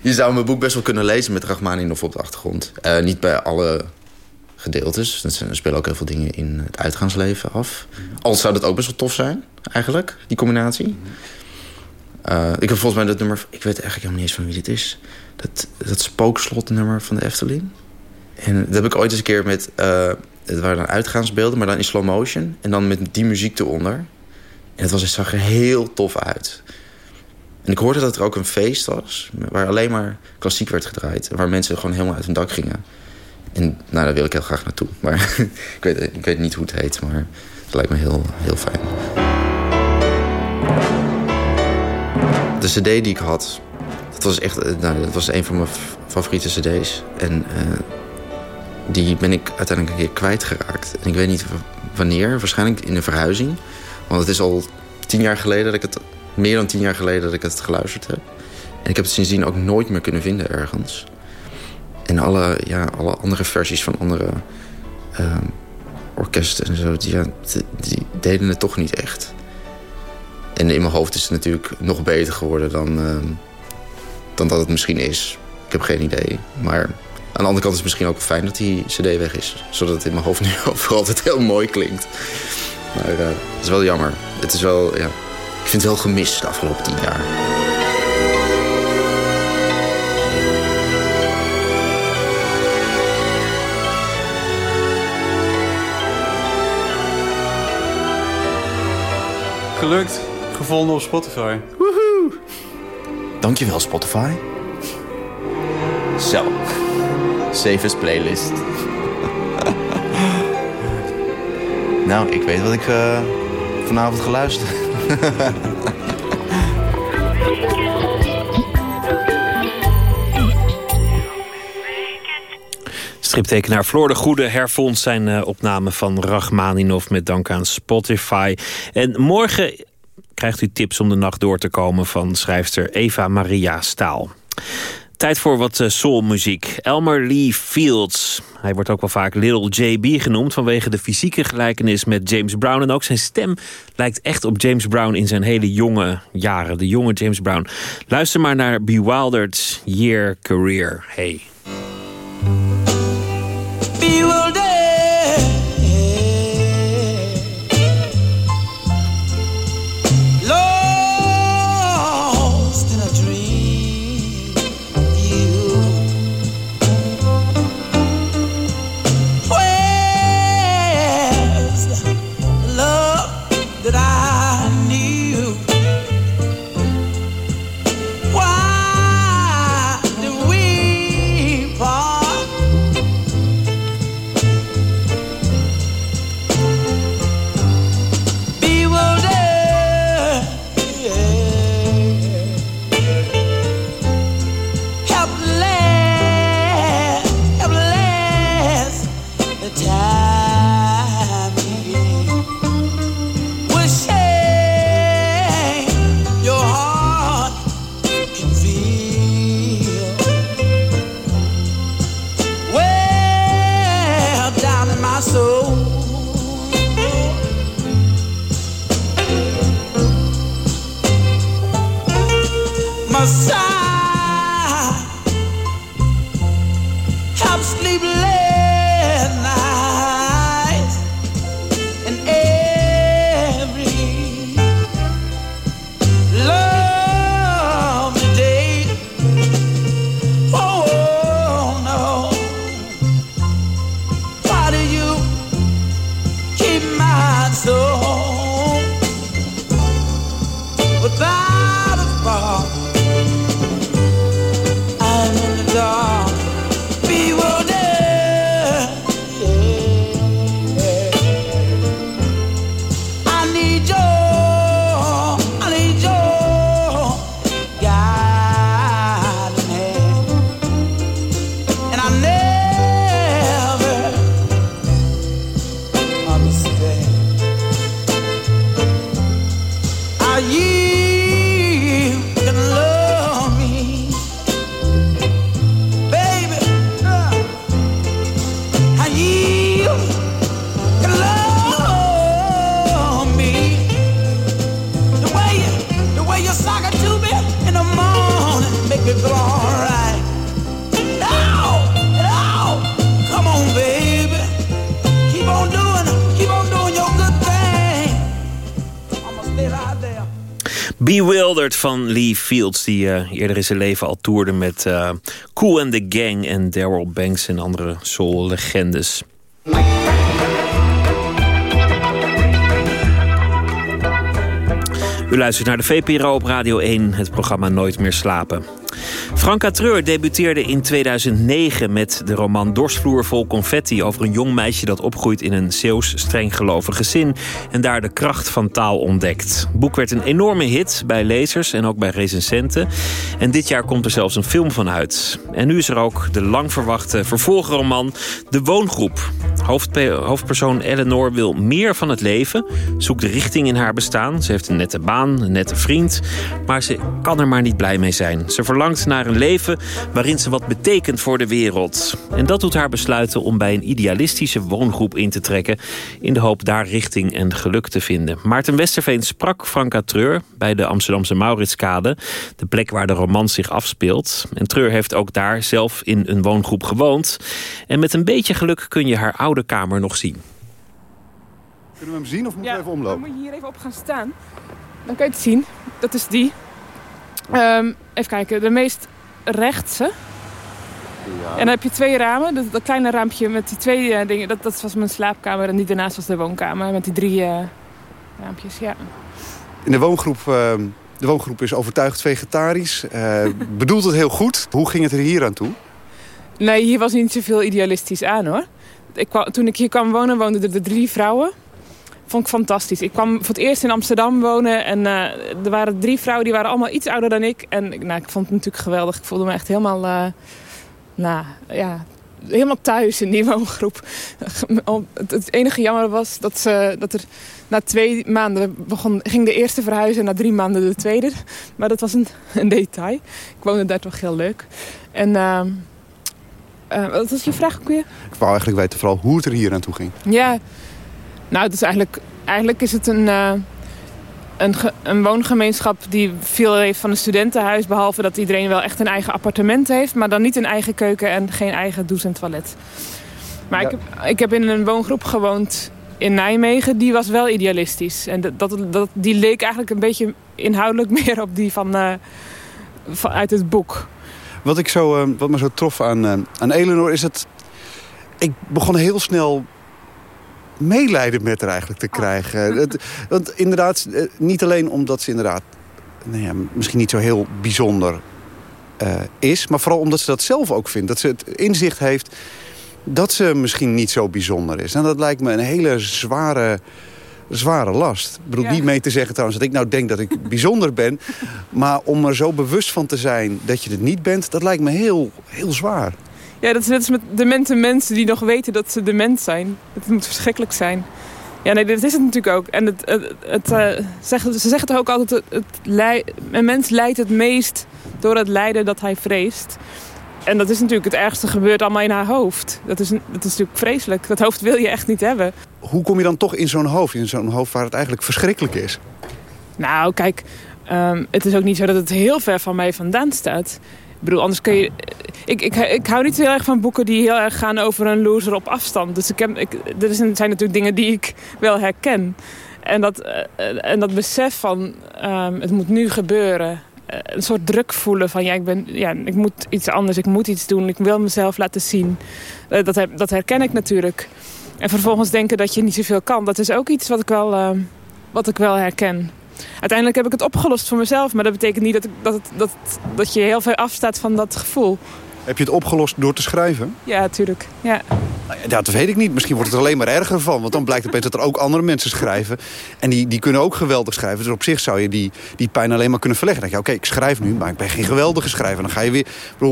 Je zou mijn boek best wel kunnen lezen met Rachmaninoff op de achtergrond. Eh, niet bij alle gedeeltes. Er spelen ook heel veel dingen in het uitgaansleven af. Al zou dat ook best wel tof zijn, eigenlijk, die combinatie. Eh, ik heb volgens mij dat nummer... Ik weet eigenlijk helemaal niet eens van wie dit is. Dat, dat spookslotnummer van de Efteling. En dat heb ik ooit eens een keer met... eh, het waren dan uitgaansbeelden, maar dan in slow motion. En dan met die muziek eronder. En het, was, het zag er heel tof uit. En ik hoorde dat er ook een feest was... waar alleen maar klassiek werd gedraaid. Waar mensen gewoon helemaal uit hun dak gingen. En nou, daar wil ik heel graag naartoe. Maar ik, weet, ik weet niet hoe het heet, maar het lijkt me heel, heel fijn. De cd die ik had, dat was echt eh, nou, dat was een van mijn favoriete cd's. En eh, die ben ik uiteindelijk een keer kwijtgeraakt. En ik weet niet wanneer, waarschijnlijk in een verhuizing. Want het is al tien jaar geleden dat ik het, meer dan tien jaar geleden dat ik het geluisterd heb. En ik heb het sindsdien ook nooit meer kunnen vinden ergens. En alle, ja, alle andere versies van andere ehm, orkesten en zo, die, ja, die, deden het toch niet echt. En in mijn hoofd is het natuurlijk nog beter geworden dan, ehm, dan dat het misschien is. Ik heb geen idee. Maar aan de andere kant is het misschien ook fijn dat die cd weg is. Zodat het in mijn hoofd nu voor altijd heel mooi klinkt. Maar eh, het is wel jammer. Het is wel, ja, ik vind het wel gemist de afgelopen tien jaar. Gelukt. Gevonden op Spotify. Dankjewel, Spotify. Zo. Safest playlist. nou, ik weet wat ik eh, vanavond ga luisteren. Striptekenaar Floor de Goede hervond zijn eh, opname van Rachmaninov met dank aan Spotify. En morgen krijgt u tips om de nacht door te komen van schrijfster Eva Maria Staal. Tijd voor wat eh, soulmuziek. Elmer Lee Fields. Hij wordt ook wel vaak Little JB genoemd vanwege de fysieke gelijkenis met James Brown. En ook zijn stem lijkt echt op James Brown in zijn hele jonge jaren. De jonge James Brown. Luister maar naar Bewildered Year Career. Hey. you Van Lee Fields, die eh, eerder in zijn leven al toerde met uh, Cool and the Gang en Daryl Banks en andere soul-legendes. U luistert naar de VPRO op Radio 1, het programma Nooit meer slapen. Franka Treur debuteerde in 2009 met de roman Dorsvloer vol confetti... over een jong meisje dat opgroeit in een Zeeuws strenggelovig gezin... en daar de kracht van taal ontdekt. Het boek werd een enorme hit bij lezers en ook bij recensenten. En dit jaar komt er zelfs een film van uit. En nu is er ook de lang verwachte vervolgroman De Woongroep. hoofdpersoon Eleanor wil meer van het leven, zoekt richting in haar bestaan. Ze heeft een nette baan, een nette vriend, maar ze kan er maar niet blij mee zijn. Ze verlangt naar een leven waarin ze wat betekent voor de wereld. En dat doet haar besluiten om bij een idealistische woongroep in te trekken... in de hoop daar richting en geluk te vinden. Maarten Westerveen sprak Franka Treur bij de Amsterdamse Mauritskade... de plek waar de roman zich afspeelt. En Treur heeft ook daar zelf in een woongroep gewoond. En met een beetje geluk kun je haar oude kamer nog zien. Kunnen we hem zien of moeten we even omlopen? Dan moet je hier even op gaan staan. Dan kan je het zien. Dat is die. Um, even kijken, de meest rechtse. Ja. En dan heb je twee ramen. Dat, dat kleine raampje met die twee uh, dingen, dat, dat was mijn slaapkamer. En die daarnaast was de woonkamer met die drie uh, raampjes, ja. In de woongroep, uh, de woongroep is overtuigd vegetarisch. bedoelt het heel goed. Hoe ging het er hier aan toe? Nee, hier was niet zoveel idealistisch aan hoor. Ik toen ik hier kwam wonen, woonden er drie vrouwen vond ik fantastisch. Ik kwam voor het eerst in Amsterdam wonen en uh, er waren drie vrouwen die waren allemaal iets ouder dan ik. En nou, ik vond het natuurlijk geweldig. Ik voelde me echt helemaal, uh, nou ja, helemaal thuis in die woongroep. Het enige jammer was dat, ze, dat er na twee maanden begon, ging de eerste verhuizen en na drie maanden de tweede. Maar dat was een, een detail. Ik woonde daar toch heel leuk. En uh, wat was je vraag ook weer? Ik wou eigenlijk weten vooral hoe het er hier aan toe ging. Ja, nou, het is eigenlijk, eigenlijk is het een, uh, een, een, woongemeenschap die veel heeft van een studentenhuis. Behalve dat iedereen wel echt een eigen appartement heeft. Maar dan niet een eigen keuken en geen eigen douche en toilet. Maar ja. ik, heb, ik heb in een woongroep gewoond in Nijmegen. Die was wel idealistisch. En dat, dat, dat die leek eigenlijk een beetje inhoudelijk meer op die van, uh, van uit het boek. Wat, ik zo, uh, wat me zo trof aan, aan Eleanor is dat... Ik begon heel snel meelijden met haar eigenlijk te krijgen. Oh. Het, want inderdaad, niet alleen omdat ze inderdaad nou ja, misschien niet zo heel bijzonder uh, is... maar vooral omdat ze dat zelf ook vindt. Dat ze het inzicht heeft dat ze misschien niet zo bijzonder is. En dat lijkt me een hele zware, zware last. Ik bedoel ja. niet mee te zeggen trouwens dat ik nou denk dat ik bijzonder ben... maar om er zo bewust van te zijn dat je het niet bent... dat lijkt me heel, heel zwaar. Ja, dat is net als met demente mensen die nog weten dat ze dement zijn. Het moet verschrikkelijk zijn. Ja, nee, dat is het natuurlijk ook. En het, het, het uh, zeggen, ze zeggen toch ook altijd... Het, het een mens lijdt het meest door het lijden dat hij vreest. En dat is natuurlijk het ergste gebeurt allemaal in haar hoofd. Dat is, dat is natuurlijk vreselijk. Dat hoofd wil je echt niet hebben. Hoe kom je dan toch in zo'n hoofd? In zo'n hoofd waar het eigenlijk verschrikkelijk is? Nou, kijk... Um, het is ook niet zo dat het heel ver van mij vandaan staat. Bedoel, anders kun je... Ik, ik, ik hou niet heel erg van boeken die heel erg gaan over een loser op afstand. Dus ik heb, ik, er zijn natuurlijk dingen die ik wel herken. En dat, en dat besef van, um, het moet nu gebeuren. Een soort druk voelen van, ja ik, ben, ja, ik moet iets anders, ik moet iets doen. Ik wil mezelf laten zien. Dat, dat herken ik natuurlijk. En vervolgens denken dat je niet zoveel kan. Dat is ook iets wat ik wel, uh, wat ik wel herken. Uiteindelijk heb ik het opgelost voor mezelf. Maar dat betekent niet dat, ik, dat, dat, dat je heel ver afstaat van dat gevoel. Heb je het opgelost door te schrijven? Ja, natuurlijk. Ja. Nou dat weet ik niet. Misschien wordt het er alleen maar erger van. Want dan blijkt opeens dat er ook andere mensen schrijven. En die, die kunnen ook geweldig schrijven. Dus op zich zou je die, die pijn alleen maar kunnen verleggen. Dan denk je, oké, okay, ik schrijf nu, maar ik ben geen geweldige schrijver. Dan ga je weer...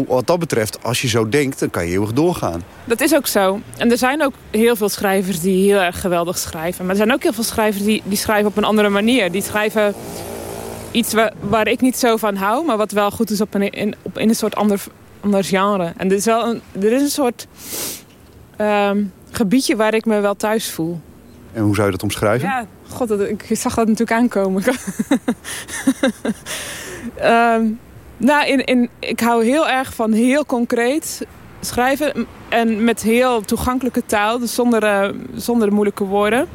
Wat dat betreft, als je zo denkt, dan kan je eeuwig doorgaan. Dat is ook zo. En er zijn ook heel veel schrijvers die heel erg geweldig schrijven. Maar er zijn ook heel veel schrijvers die, die schrijven op een andere manier. Die schrijven iets waar, waar ik niet zo van hou, maar wat wel goed is op een, in, op, in een soort ander, ander genre. En er is, wel een, er is een soort um, gebiedje waar ik me wel thuis voel. En hoe zou je dat omschrijven? Ja, god, dat, ik zag dat natuurlijk aankomen. um, nou, in, in, ik hou heel erg van heel concreet schrijven. En met heel toegankelijke taal, dus zonder, uh, zonder moeilijke woorden.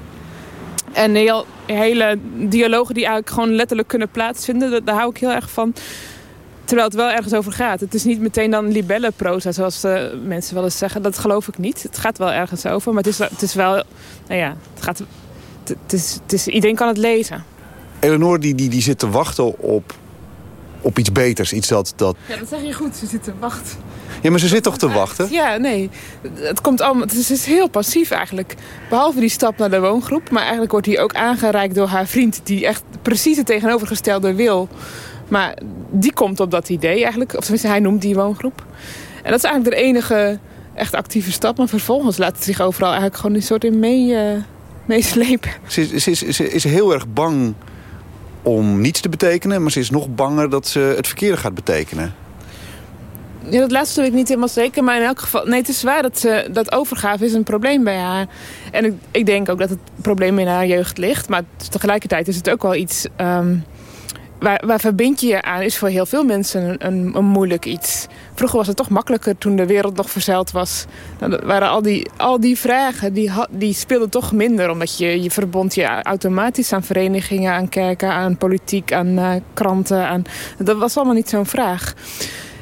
En heel hele dialogen die eigenlijk gewoon letterlijk kunnen plaatsvinden. Dat- Daar hou ik heel erg van. Terwijl het wel ergens over gaat. Het is niet meteen dan libellenproza, zoals eh, mensen wel eens zeggen. Dat geloof ik niet. Het gaat wel ergens over, maar het is, het is wel... Nou ja, het gaat, het, het is, het is, iedereen kan het lezen. Eleanor die, die, die zit te wachten op, op iets beters. Iets dat, dat... Ja, dat zeg je goed. Ze zitten wacht. Ja, maar ze zit toch te wachten? Ja, nee. Het, komt allemaal, het, is, het is heel passief eigenlijk. Behalve die stap naar de woongroep. Maar eigenlijk wordt hij ook aangereikt door haar vriend... die echt precies het tegenovergestelde wil. Maar die komt op dat idee eigenlijk. Of tenminste, hij noemt die woongroep. En dat is eigenlijk de enige echt actieve stap. Maar vervolgens laat het zich overal eigenlijk gewoon een soort in mee, eh, meeslepen. Ze is, ze, is, ze is heel erg bang om niets te betekenen... maar ze is nog banger dat ze het verkeerde gaat betekenen. Ja, dat laatste weet ik niet helemaal zeker. Maar in elk geval, nee, het is waar dat, ze, dat overgave is een probleem bij haar. En ik, ik denk ook dat het probleem in haar jeugd ligt. Maar tegelijkertijd is het ook wel iets... ehm, waar, waar verbind je je aan, is voor heel veel mensen een, een, moeilijk iets. Vroeger was het toch makkelijker toen de wereld nog verzeild was. Dan waren al die, al die vragen, die, die speelden toch minder. Omdat je, je verbond je automatisch aan verenigingen, aan kerken, aan politiek, aan eh, kranten. Dat was allemaal niet zo'n vraag.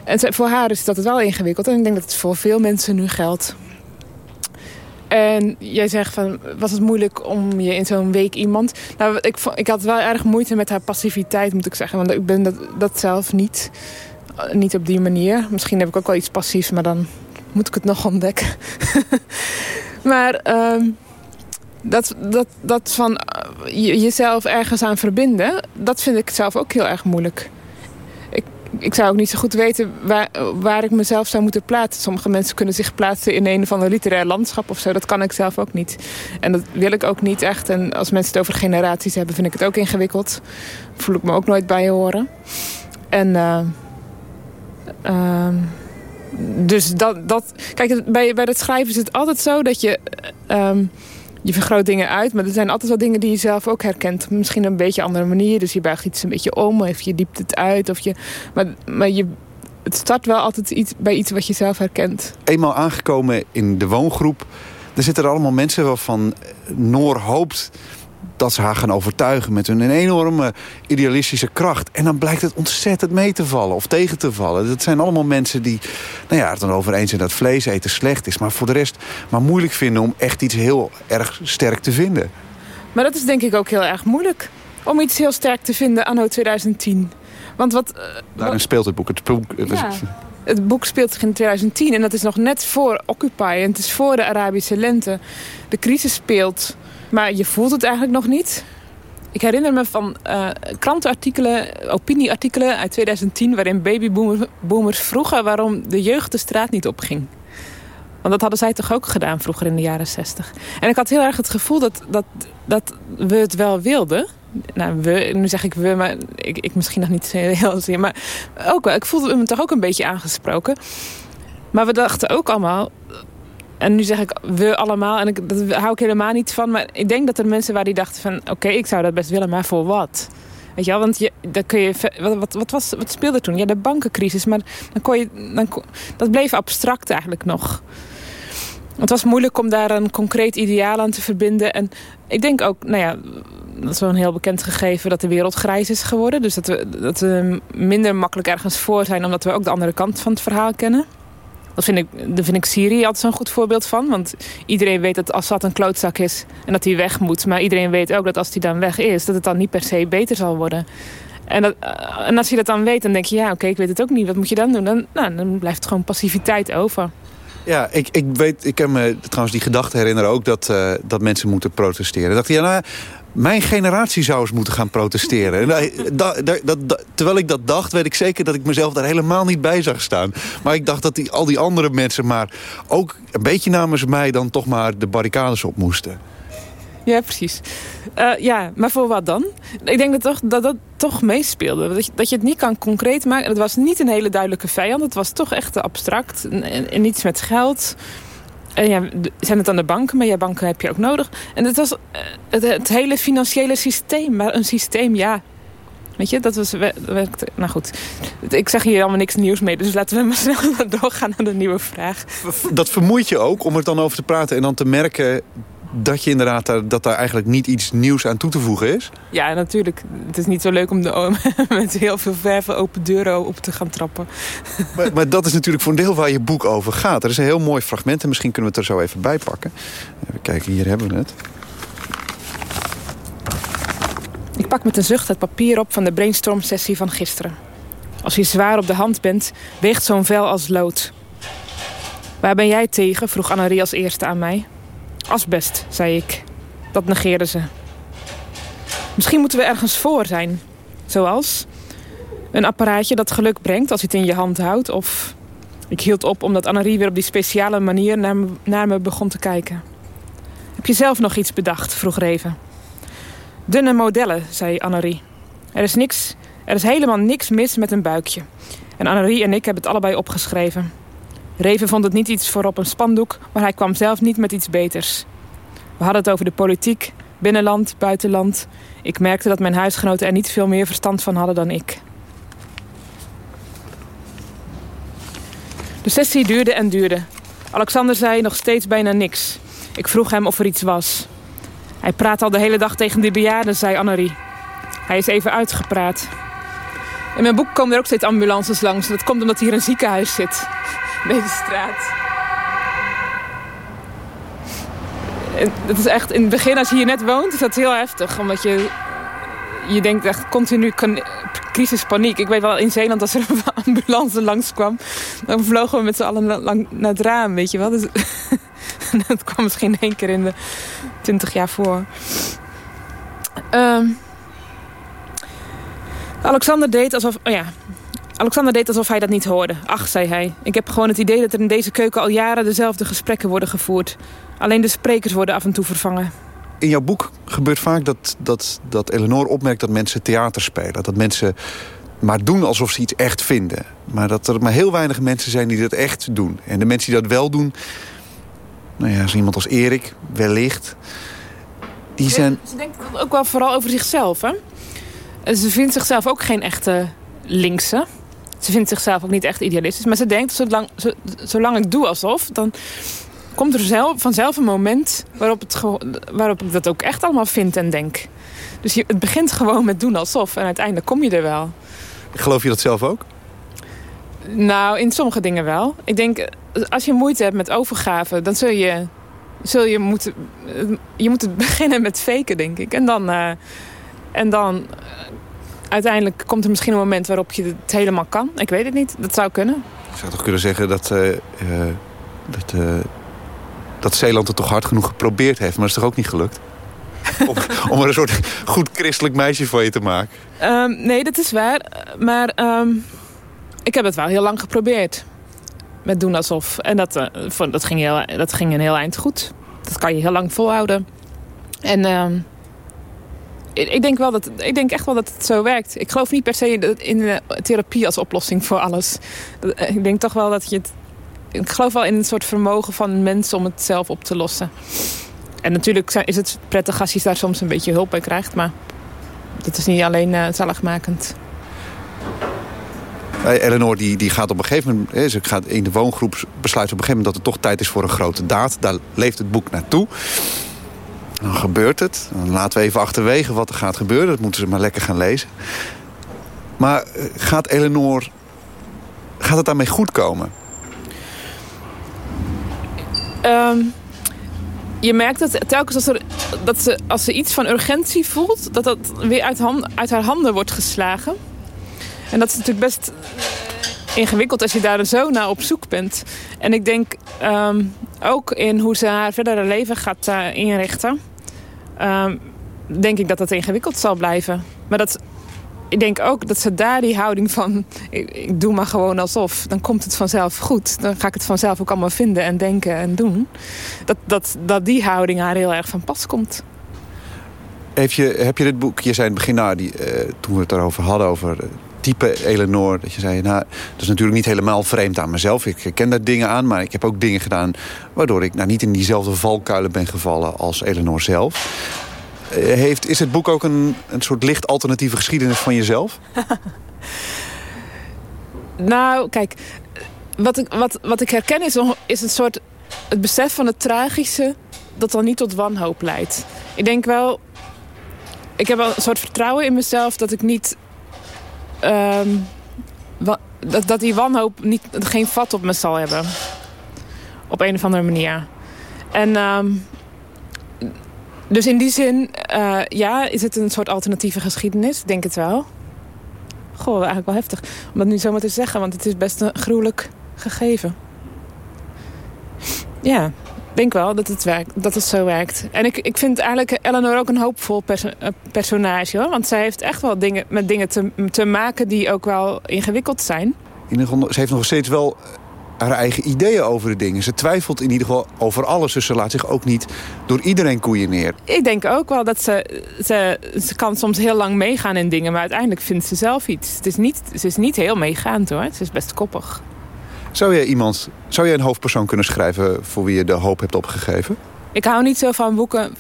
En voor haar is dat wel ingewikkeld. En ik denk dat het voor veel mensen nu geldt. En jij zegt van, was het moeilijk om je in zo'n week iemand... Nou, ik, ik had wel erg moeite met haar passiviteit, moet ik zeggen. Want ik ben dat, dat zelf niet. Eh, Niet op die manier. Misschien heb ik ook wel iets passiefs, maar dan moet ik het nog ontdekken. maar ehm, dat, dat, dat van eh, je- jezelf ergens aan verbinden... dat vind ik zelf ook heel erg moeilijk ik zou ook niet zo goed weten waar, waar ik mezelf zou moeten plaatsen. Sommige mensen kunnen zich plaatsen in een of ander literair landschap of zo. Dat kan ik zelf ook niet. En dat wil ik ook niet echt. En als mensen het over generaties hebben, vind ik het ook ingewikkeld. Voel ik me ook nooit bij horen. En... eh, ehm, dus dat, dat... Kijk, bij, bij het schrijven is het altijd zo dat je... ehm, je vergroot dingen uit, maar er zijn altijd wel dingen die je zelf ook herkent. Misschien een beetje andere manier. Dus je buigt iets een beetje om, of je diept het uit. Of je, maar maar je, het start wel altijd iets, bij iets wat je zelf herkent. Eenmaal aangekomen in de woongroep... er zitten er allemaal mensen waarvan Noor hoopt dat ze haar gaan overtuigen... met hun enorme idealistische kracht. En dan blijkt het ontzettend mee te vallen of tegen te vallen. Dat zijn allemaal mensen die nou ja, het dan over eens zijn dat vlees eten slecht is... maar voor de rest maar moeilijk vinden om echt iets heel erg sterk te vinden. Maar dat is denk ik ook heel erg moeilijk. Om iets heel sterk te vinden anno 2010. Want wat... eh, Daarin speelt het boek. Het boek het is- Ja. Het boek speelt zich in 2010 en dat is nog net voor Occupy. En het is voor de Arabische lente. De crisis speelt, maar je voelt het eigenlijk nog niet. Ik herinner me van eh, krantenartikelen, opinieartikelen uit 2010... waarin babyboomers vroegen waarom de jeugd de straat niet opging. Want dat hadden zij toch ook gedaan vroeger in de jaren 60. En ik had heel erg het gevoel dat, dat, dat we het wel wilden. Nou, we, nu zeg ik we, maar ik, ik misschien nog niet heel zeer. Maar ook wel, ik voelde me toch ook een beetje aangesproken. Maar we dachten ook allemaal... En nu zeg ik we allemaal, en ik, dat hou ik helemaal niet van. Maar ik denk dat er mensen waren die dachten van... Oké, ik zou dat best willen, maar voor wat? Weet je wel, want je, dan kun je, wat, wat, was, wat speelde toen? Ja, de bankencrisis. Maar dan kon je, dan, dat bleef abstract eigenlijk nog. Het was moeilijk om daar een concreet ideaal aan te verbinden. En ik denk ook, nou ja, dat is wel een heel bekend gegeven... dat de wereld grijs is geworden. Dus dat we, dat we minder makkelijk ergens voor zijn... omdat we ook de andere kant van het verhaal kennen. Dat vind ik, daar vind ik Syrië altijd zo'n goed voorbeeld van. Want iedereen weet dat Assad een klootzak is en dat hij weg moet. Maar iedereen weet ook dat als hij dan weg is... dat het dan niet per se beter zal worden. En, dat, eh, en als je dat dan weet, dan denk je... ja, oké, ik weet het ook niet. Wat moet je dan doen? Dan, nou, dan blijft gewoon passiviteit over. Ja, ik, ik weet, ik kan me trouwens die gedachte herinneren ook dat, eh, dat mensen moeten protesteren. Dacht, ja, nou, mijn generatie zou eens moeten gaan protesteren. En, eh, terwijl ik dat dacht, weet ik zeker dat ik mezelf daar helemaal niet bij zag staan. Maar ik dacht dat die, al die andere mensen maar ook een beetje namens mij dan toch maar de barricades op moesten. Ja, precies. Eh, ja, maar voor wat dan? Ik denk dat toch, dat, dat toch meespeelde. Dat je, het niet kan concreet maken. Het was niet een hele duidelijke vijand. Het was toch echt abstract. En, en, niets met geld. En ja, d- zijn het dan de banken? Maar ja, banken heb je ook nodig. En het was eh, het, hele financiële systeem. Maar een systeem, ja. Weet je, dat was... we- werkte- Nou goed, ik zeg hier allemaal niks nieuws mee. Dus laten we maar snel doorgaan naar de nieuwe vraag. Dat vermoeit je ook om er dan over te praten en dan te merken dat je inderdaad daar, dat daar eigenlijk niet iets nieuws aan toe te voegen is? Ja, natuurlijk. Het is niet zo leuk om de, met heel veel verven open deuren op te gaan trappen. Maar, maar dat is natuurlijk voor een deel waar je boek over gaat. Er is een heel mooi fragment en misschien kunnen we het er zo even bij pakken. Even kijken, hier hebben we het. Ik pak met een zucht het papier op van de brainstorm-sessie van gisteren. Als je zwaar op de hand bent, weegt zo'n vel als lood. Waar ben jij tegen? vroeg Annerie als eerste aan mij. Asbest, zei ik. Dat negeerde ze. Misschien moeten we ergens voor zijn. Zoals een apparaatje dat geluk brengt als je het in je hand houdt. Of ik hield op omdat Annerie weer op die speciale manier naar me, naar me begon te kijken. Heb je zelf nog iets bedacht? vroeg Reven. Dunne modellen, zei Annerie. Er is niks, er is helemaal niks mis met een buikje. En Annerie en ik hebben het allebei opgeschreven. Reven vond het niet iets voor op een spandoek, maar hij kwam zelf niet met iets beters. We hadden het over de politiek, binnenland, buitenland. Ik merkte dat mijn huisgenoten er niet veel meer verstand van hadden dan ik. De sessie duurde en duurde. Alexander zei nog steeds bijna niks. Ik vroeg hem of er iets was. Hij praat al de hele dag tegen die bejaarden, zei Annerie. Hij is even uitgepraat. In mijn boek komen er ook steeds ambulances langs. Dat komt omdat hier een ziekenhuis zit. Deze straat. Het is echt, in het begin, als je hier net woont, is dat heel heftig. Omdat je, je denkt echt continu crisispaniek. Ik weet wel, in Zeeland, als er een ambulance langskwam... dan vlogen we met z'n allen lang naar het raam, weet je wel. Dus, dat kwam misschien één keer in de twintig jaar voor. Ehm, Alexander deed alsof... Oh ja, Alexander deed alsof hij dat niet hoorde. Ach, zei hij. Ik heb gewoon het idee dat er in deze keuken al jaren dezelfde gesprekken worden gevoerd. Alleen de sprekers worden af en toe vervangen. In jouw boek gebeurt vaak dat, dat, dat Eleanor opmerkt dat mensen theater spelen. Dat mensen maar doen alsof ze iets echt vinden. Maar dat er maar heel weinig mensen zijn die dat echt doen. En de mensen die dat wel doen... Nou ja, zo iemand als Erik, wellicht... Die zijn... Ze denkt ook wel vooral over zichzelf, hè? En Ze vindt zichzelf ook geen echte linkse. Ze vindt zichzelf ook niet echt idealistisch. Maar ze denkt, zolang, zo- zolang ik doe alsof... dan komt er zelf, vanzelf een moment waarop, het waarop ik dat ook echt allemaal vind en denk. Dus je, het begint gewoon met doen alsof. En uiteindelijk kom je er wel. Geloof je dat zelf ook? Nou, in sommige dingen wel. Ik denk, eh, als je moeite hebt met overgave, dan zul je, zul je moeten... eh, Je moet het beginnen met faken, denk ik. En dan... eh, en dan eh, uiteindelijk komt er misschien een moment waarop je het helemaal kan. Ik weet het niet. Dat zou kunnen. Je zou toch kunnen zeggen dat, eh, eh, dat, dat Zeeland het toch hard genoeg geprobeerd heeft. Maar dat is toch ook niet gelukt? om, om er een soort goed christelijk meisje van je te maken. Ehm, nee, dat is waar. Maar ehm, ik heb het wel heel lang geprobeerd. Met doen alsof. En dat, vond- dat, ging heel, dat ging een heel eind goed. Dat kan je heel lang volhouden. En ehm, ik, denk wel dat, ik denk echt wel dat het zo werkt. Ik geloof niet per se in, in therapie als oplossing voor alles. Eh, Ik denk toch wel dat je het... Ik geloof wel in een soort vermogen van mensen om het zelf op te lossen. En natuurlijk is het prettig als je daar soms een beetje hulp bij krijgt. Maar dat is niet alleen eh zaligmakend. Eleanor die, die gaat op een gegeven moment... eh, ze gaat in de woongroep besluit op een gegeven moment... dat het toch tijd is voor een grote daad. Daar leeft het boek naartoe. Dan gebeurt het. Dan laten we even achterwege wat er gaat gebeuren. Dat moeten ze maar lekker gaan lezen. Maar eh, gaat Eleanor... Gaat het daarmee goed komen? Ehm, je merkt dat telkens als, dat ze, als ze iets van urgentie voelt... dat dat weer uit, hand- uit haar handen wordt geslagen. En dat is natuurlijk best ingewikkeld als je daar zo naar op zoek bent. En ik denk ehm, ook in hoe ze haar verdere leven gaat eh, inrichten... ehm, denk ik dat dat ingewikkeld zal blijven. Maar dat, ik denk ook dat ze daar die houding van... Ik, doe maar gewoon alsof, dan komt het vanzelf goed. Dan ga ik het vanzelf ook allemaal vinden en denken en doen. Dat, dat, dat die houding haar heel erg van pas komt. Heb je, heb je dit boek, je zei in het begin, die, eh, toen we het erover hadden, over eh, type Eleanor, dat je zei, nou, dat is natuurlijk niet helemaal vreemd aan mezelf. Ik ken daar dingen aan, maar ik heb ook dingen gedaan waardoor ik nou, niet in diezelfde valkuilen ben gevallen als Eleanor zelf. Eh, heeft, is het boek ook een, een soort licht alternatieve geschiedenis van jezelf? Nou, kijk, wat ik, wat, wat ik herken is, is een soort het besef van het tragische dat dan niet tot wanhoop leidt. Ik denk wel... Ik heb wel een soort vertrouwen in mezelf dat ik niet... ehm, dat, dat die wanhoop niet, geen vat op me zal hebben. Op een of andere manier. En ehm, dus in die zin, eh, ja, is het een soort alternatieve geschiedenis? Denk het wel. Goh, eigenlijk wel heftig om dat nu zomaar te zeggen, want het is best een gruwelijk gegeven. Ja, denk wel dat het, werkt, dat het zo werkt. En ik, ik vind eigenlijk Eleanor ook een hoopvol perso- eh, personage. Hoor, want zij heeft echt wel dingen, met dingen te, te maken die ook wel ingewikkeld zijn. In geval, ze heeft nog steeds wel haar eigen ideeën over de dingen. Ze twijfelt in ieder geval over alles. Dus ze laat zich ook niet door iedereen koeien neer. Ik denk ook wel dat ze, ze... Ze kan soms heel lang meegaan in dingen, maar uiteindelijk vindt ze zelf iets. Het is niet, ze is niet heel meegaand hoor. Ze is best koppig. Zou jij iemand, zou jij een hoofdpersoon kunnen schrijven voor wie je de hoop hebt opgegeven? Ik hou niet zo van boeken,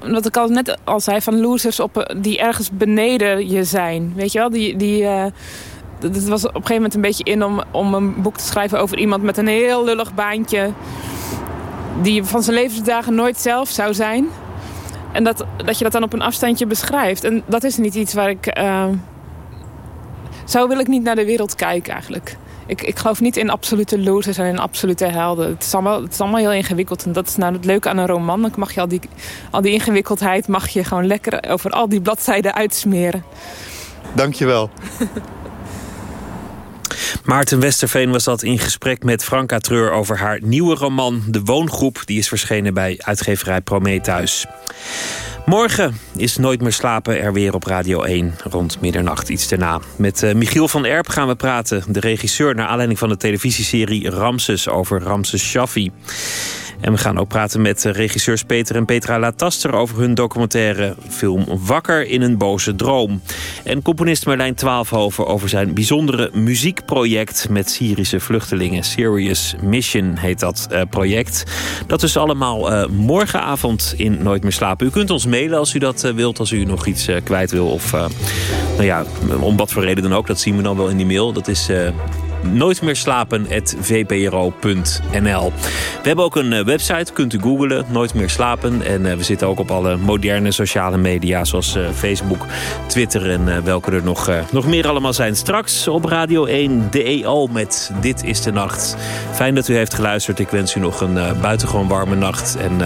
wat ik al net al zei, van losers op, eh, die ergens beneden je zijn. Weet je wel, die... die eh, dat was op een gegeven moment een beetje in om, om een boek te schrijven over iemand met een heel lullig baantje. Die van zijn levensdagen nooit zelf zou zijn. En dat, dat je dat dan op een afstandje beschrijft. En dat is niet iets waar ik... eh, zo wil ik niet naar de wereld kijken eigenlijk. Ik, ik geloof niet in absolute losers en in absolute helden. Het is, allemaal, het is allemaal heel ingewikkeld. En dat is nou het leuke aan een roman. Dan mag je al die, al die ingewikkeldheid mag je gewoon lekker over al die bladzijden uitsmeren. Dankjewel. Maarten Westerveen was dat in gesprek met Franka Treur over haar nieuwe roman De Woongroep. Die is verschenen bij uitgeverij Prometheus. Morgen is Nooit meer slapen er weer op Radio 1 rond middernacht iets daarna. Met eh, Michiel van Erp gaan we praten, de regisseur... naar aanleiding van de televisieserie Ramses over Ramses Shaffi. En we gaan ook praten met eh, regisseurs Peter en Petra Lataster... over hun documentaire film Wakker in een boze droom. En componist Marlijn Twaalfhoven over zijn bijzondere muziekproject... met Syrische vluchtelingen. Serious Mission heet dat eh, project. Dat is allemaal eh, morgenavond in Nooit meer slapen. U kunt ons mailen als u dat wilt, als u nog iets kwijt wil. Of nou ja, om wat voor reden dan ook. Dat zien we dan wel in die mail. Dat is... eh, nooitmeerslapen.vpro.nl We hebben ook een eh, website, kunt u googlen, Nooit meer slapen. En eh, we zitten ook op alle moderne sociale media... zoals eh, Facebook, Twitter en welke er nog, nog meer allemaal zijn. Straks op Radio 1 de EO met Dit is de Nacht. Fijn dat u heeft geluisterd. Ik wens u nog een buitengewoon warme nacht. En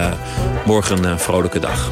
morgen een vrolijke dag.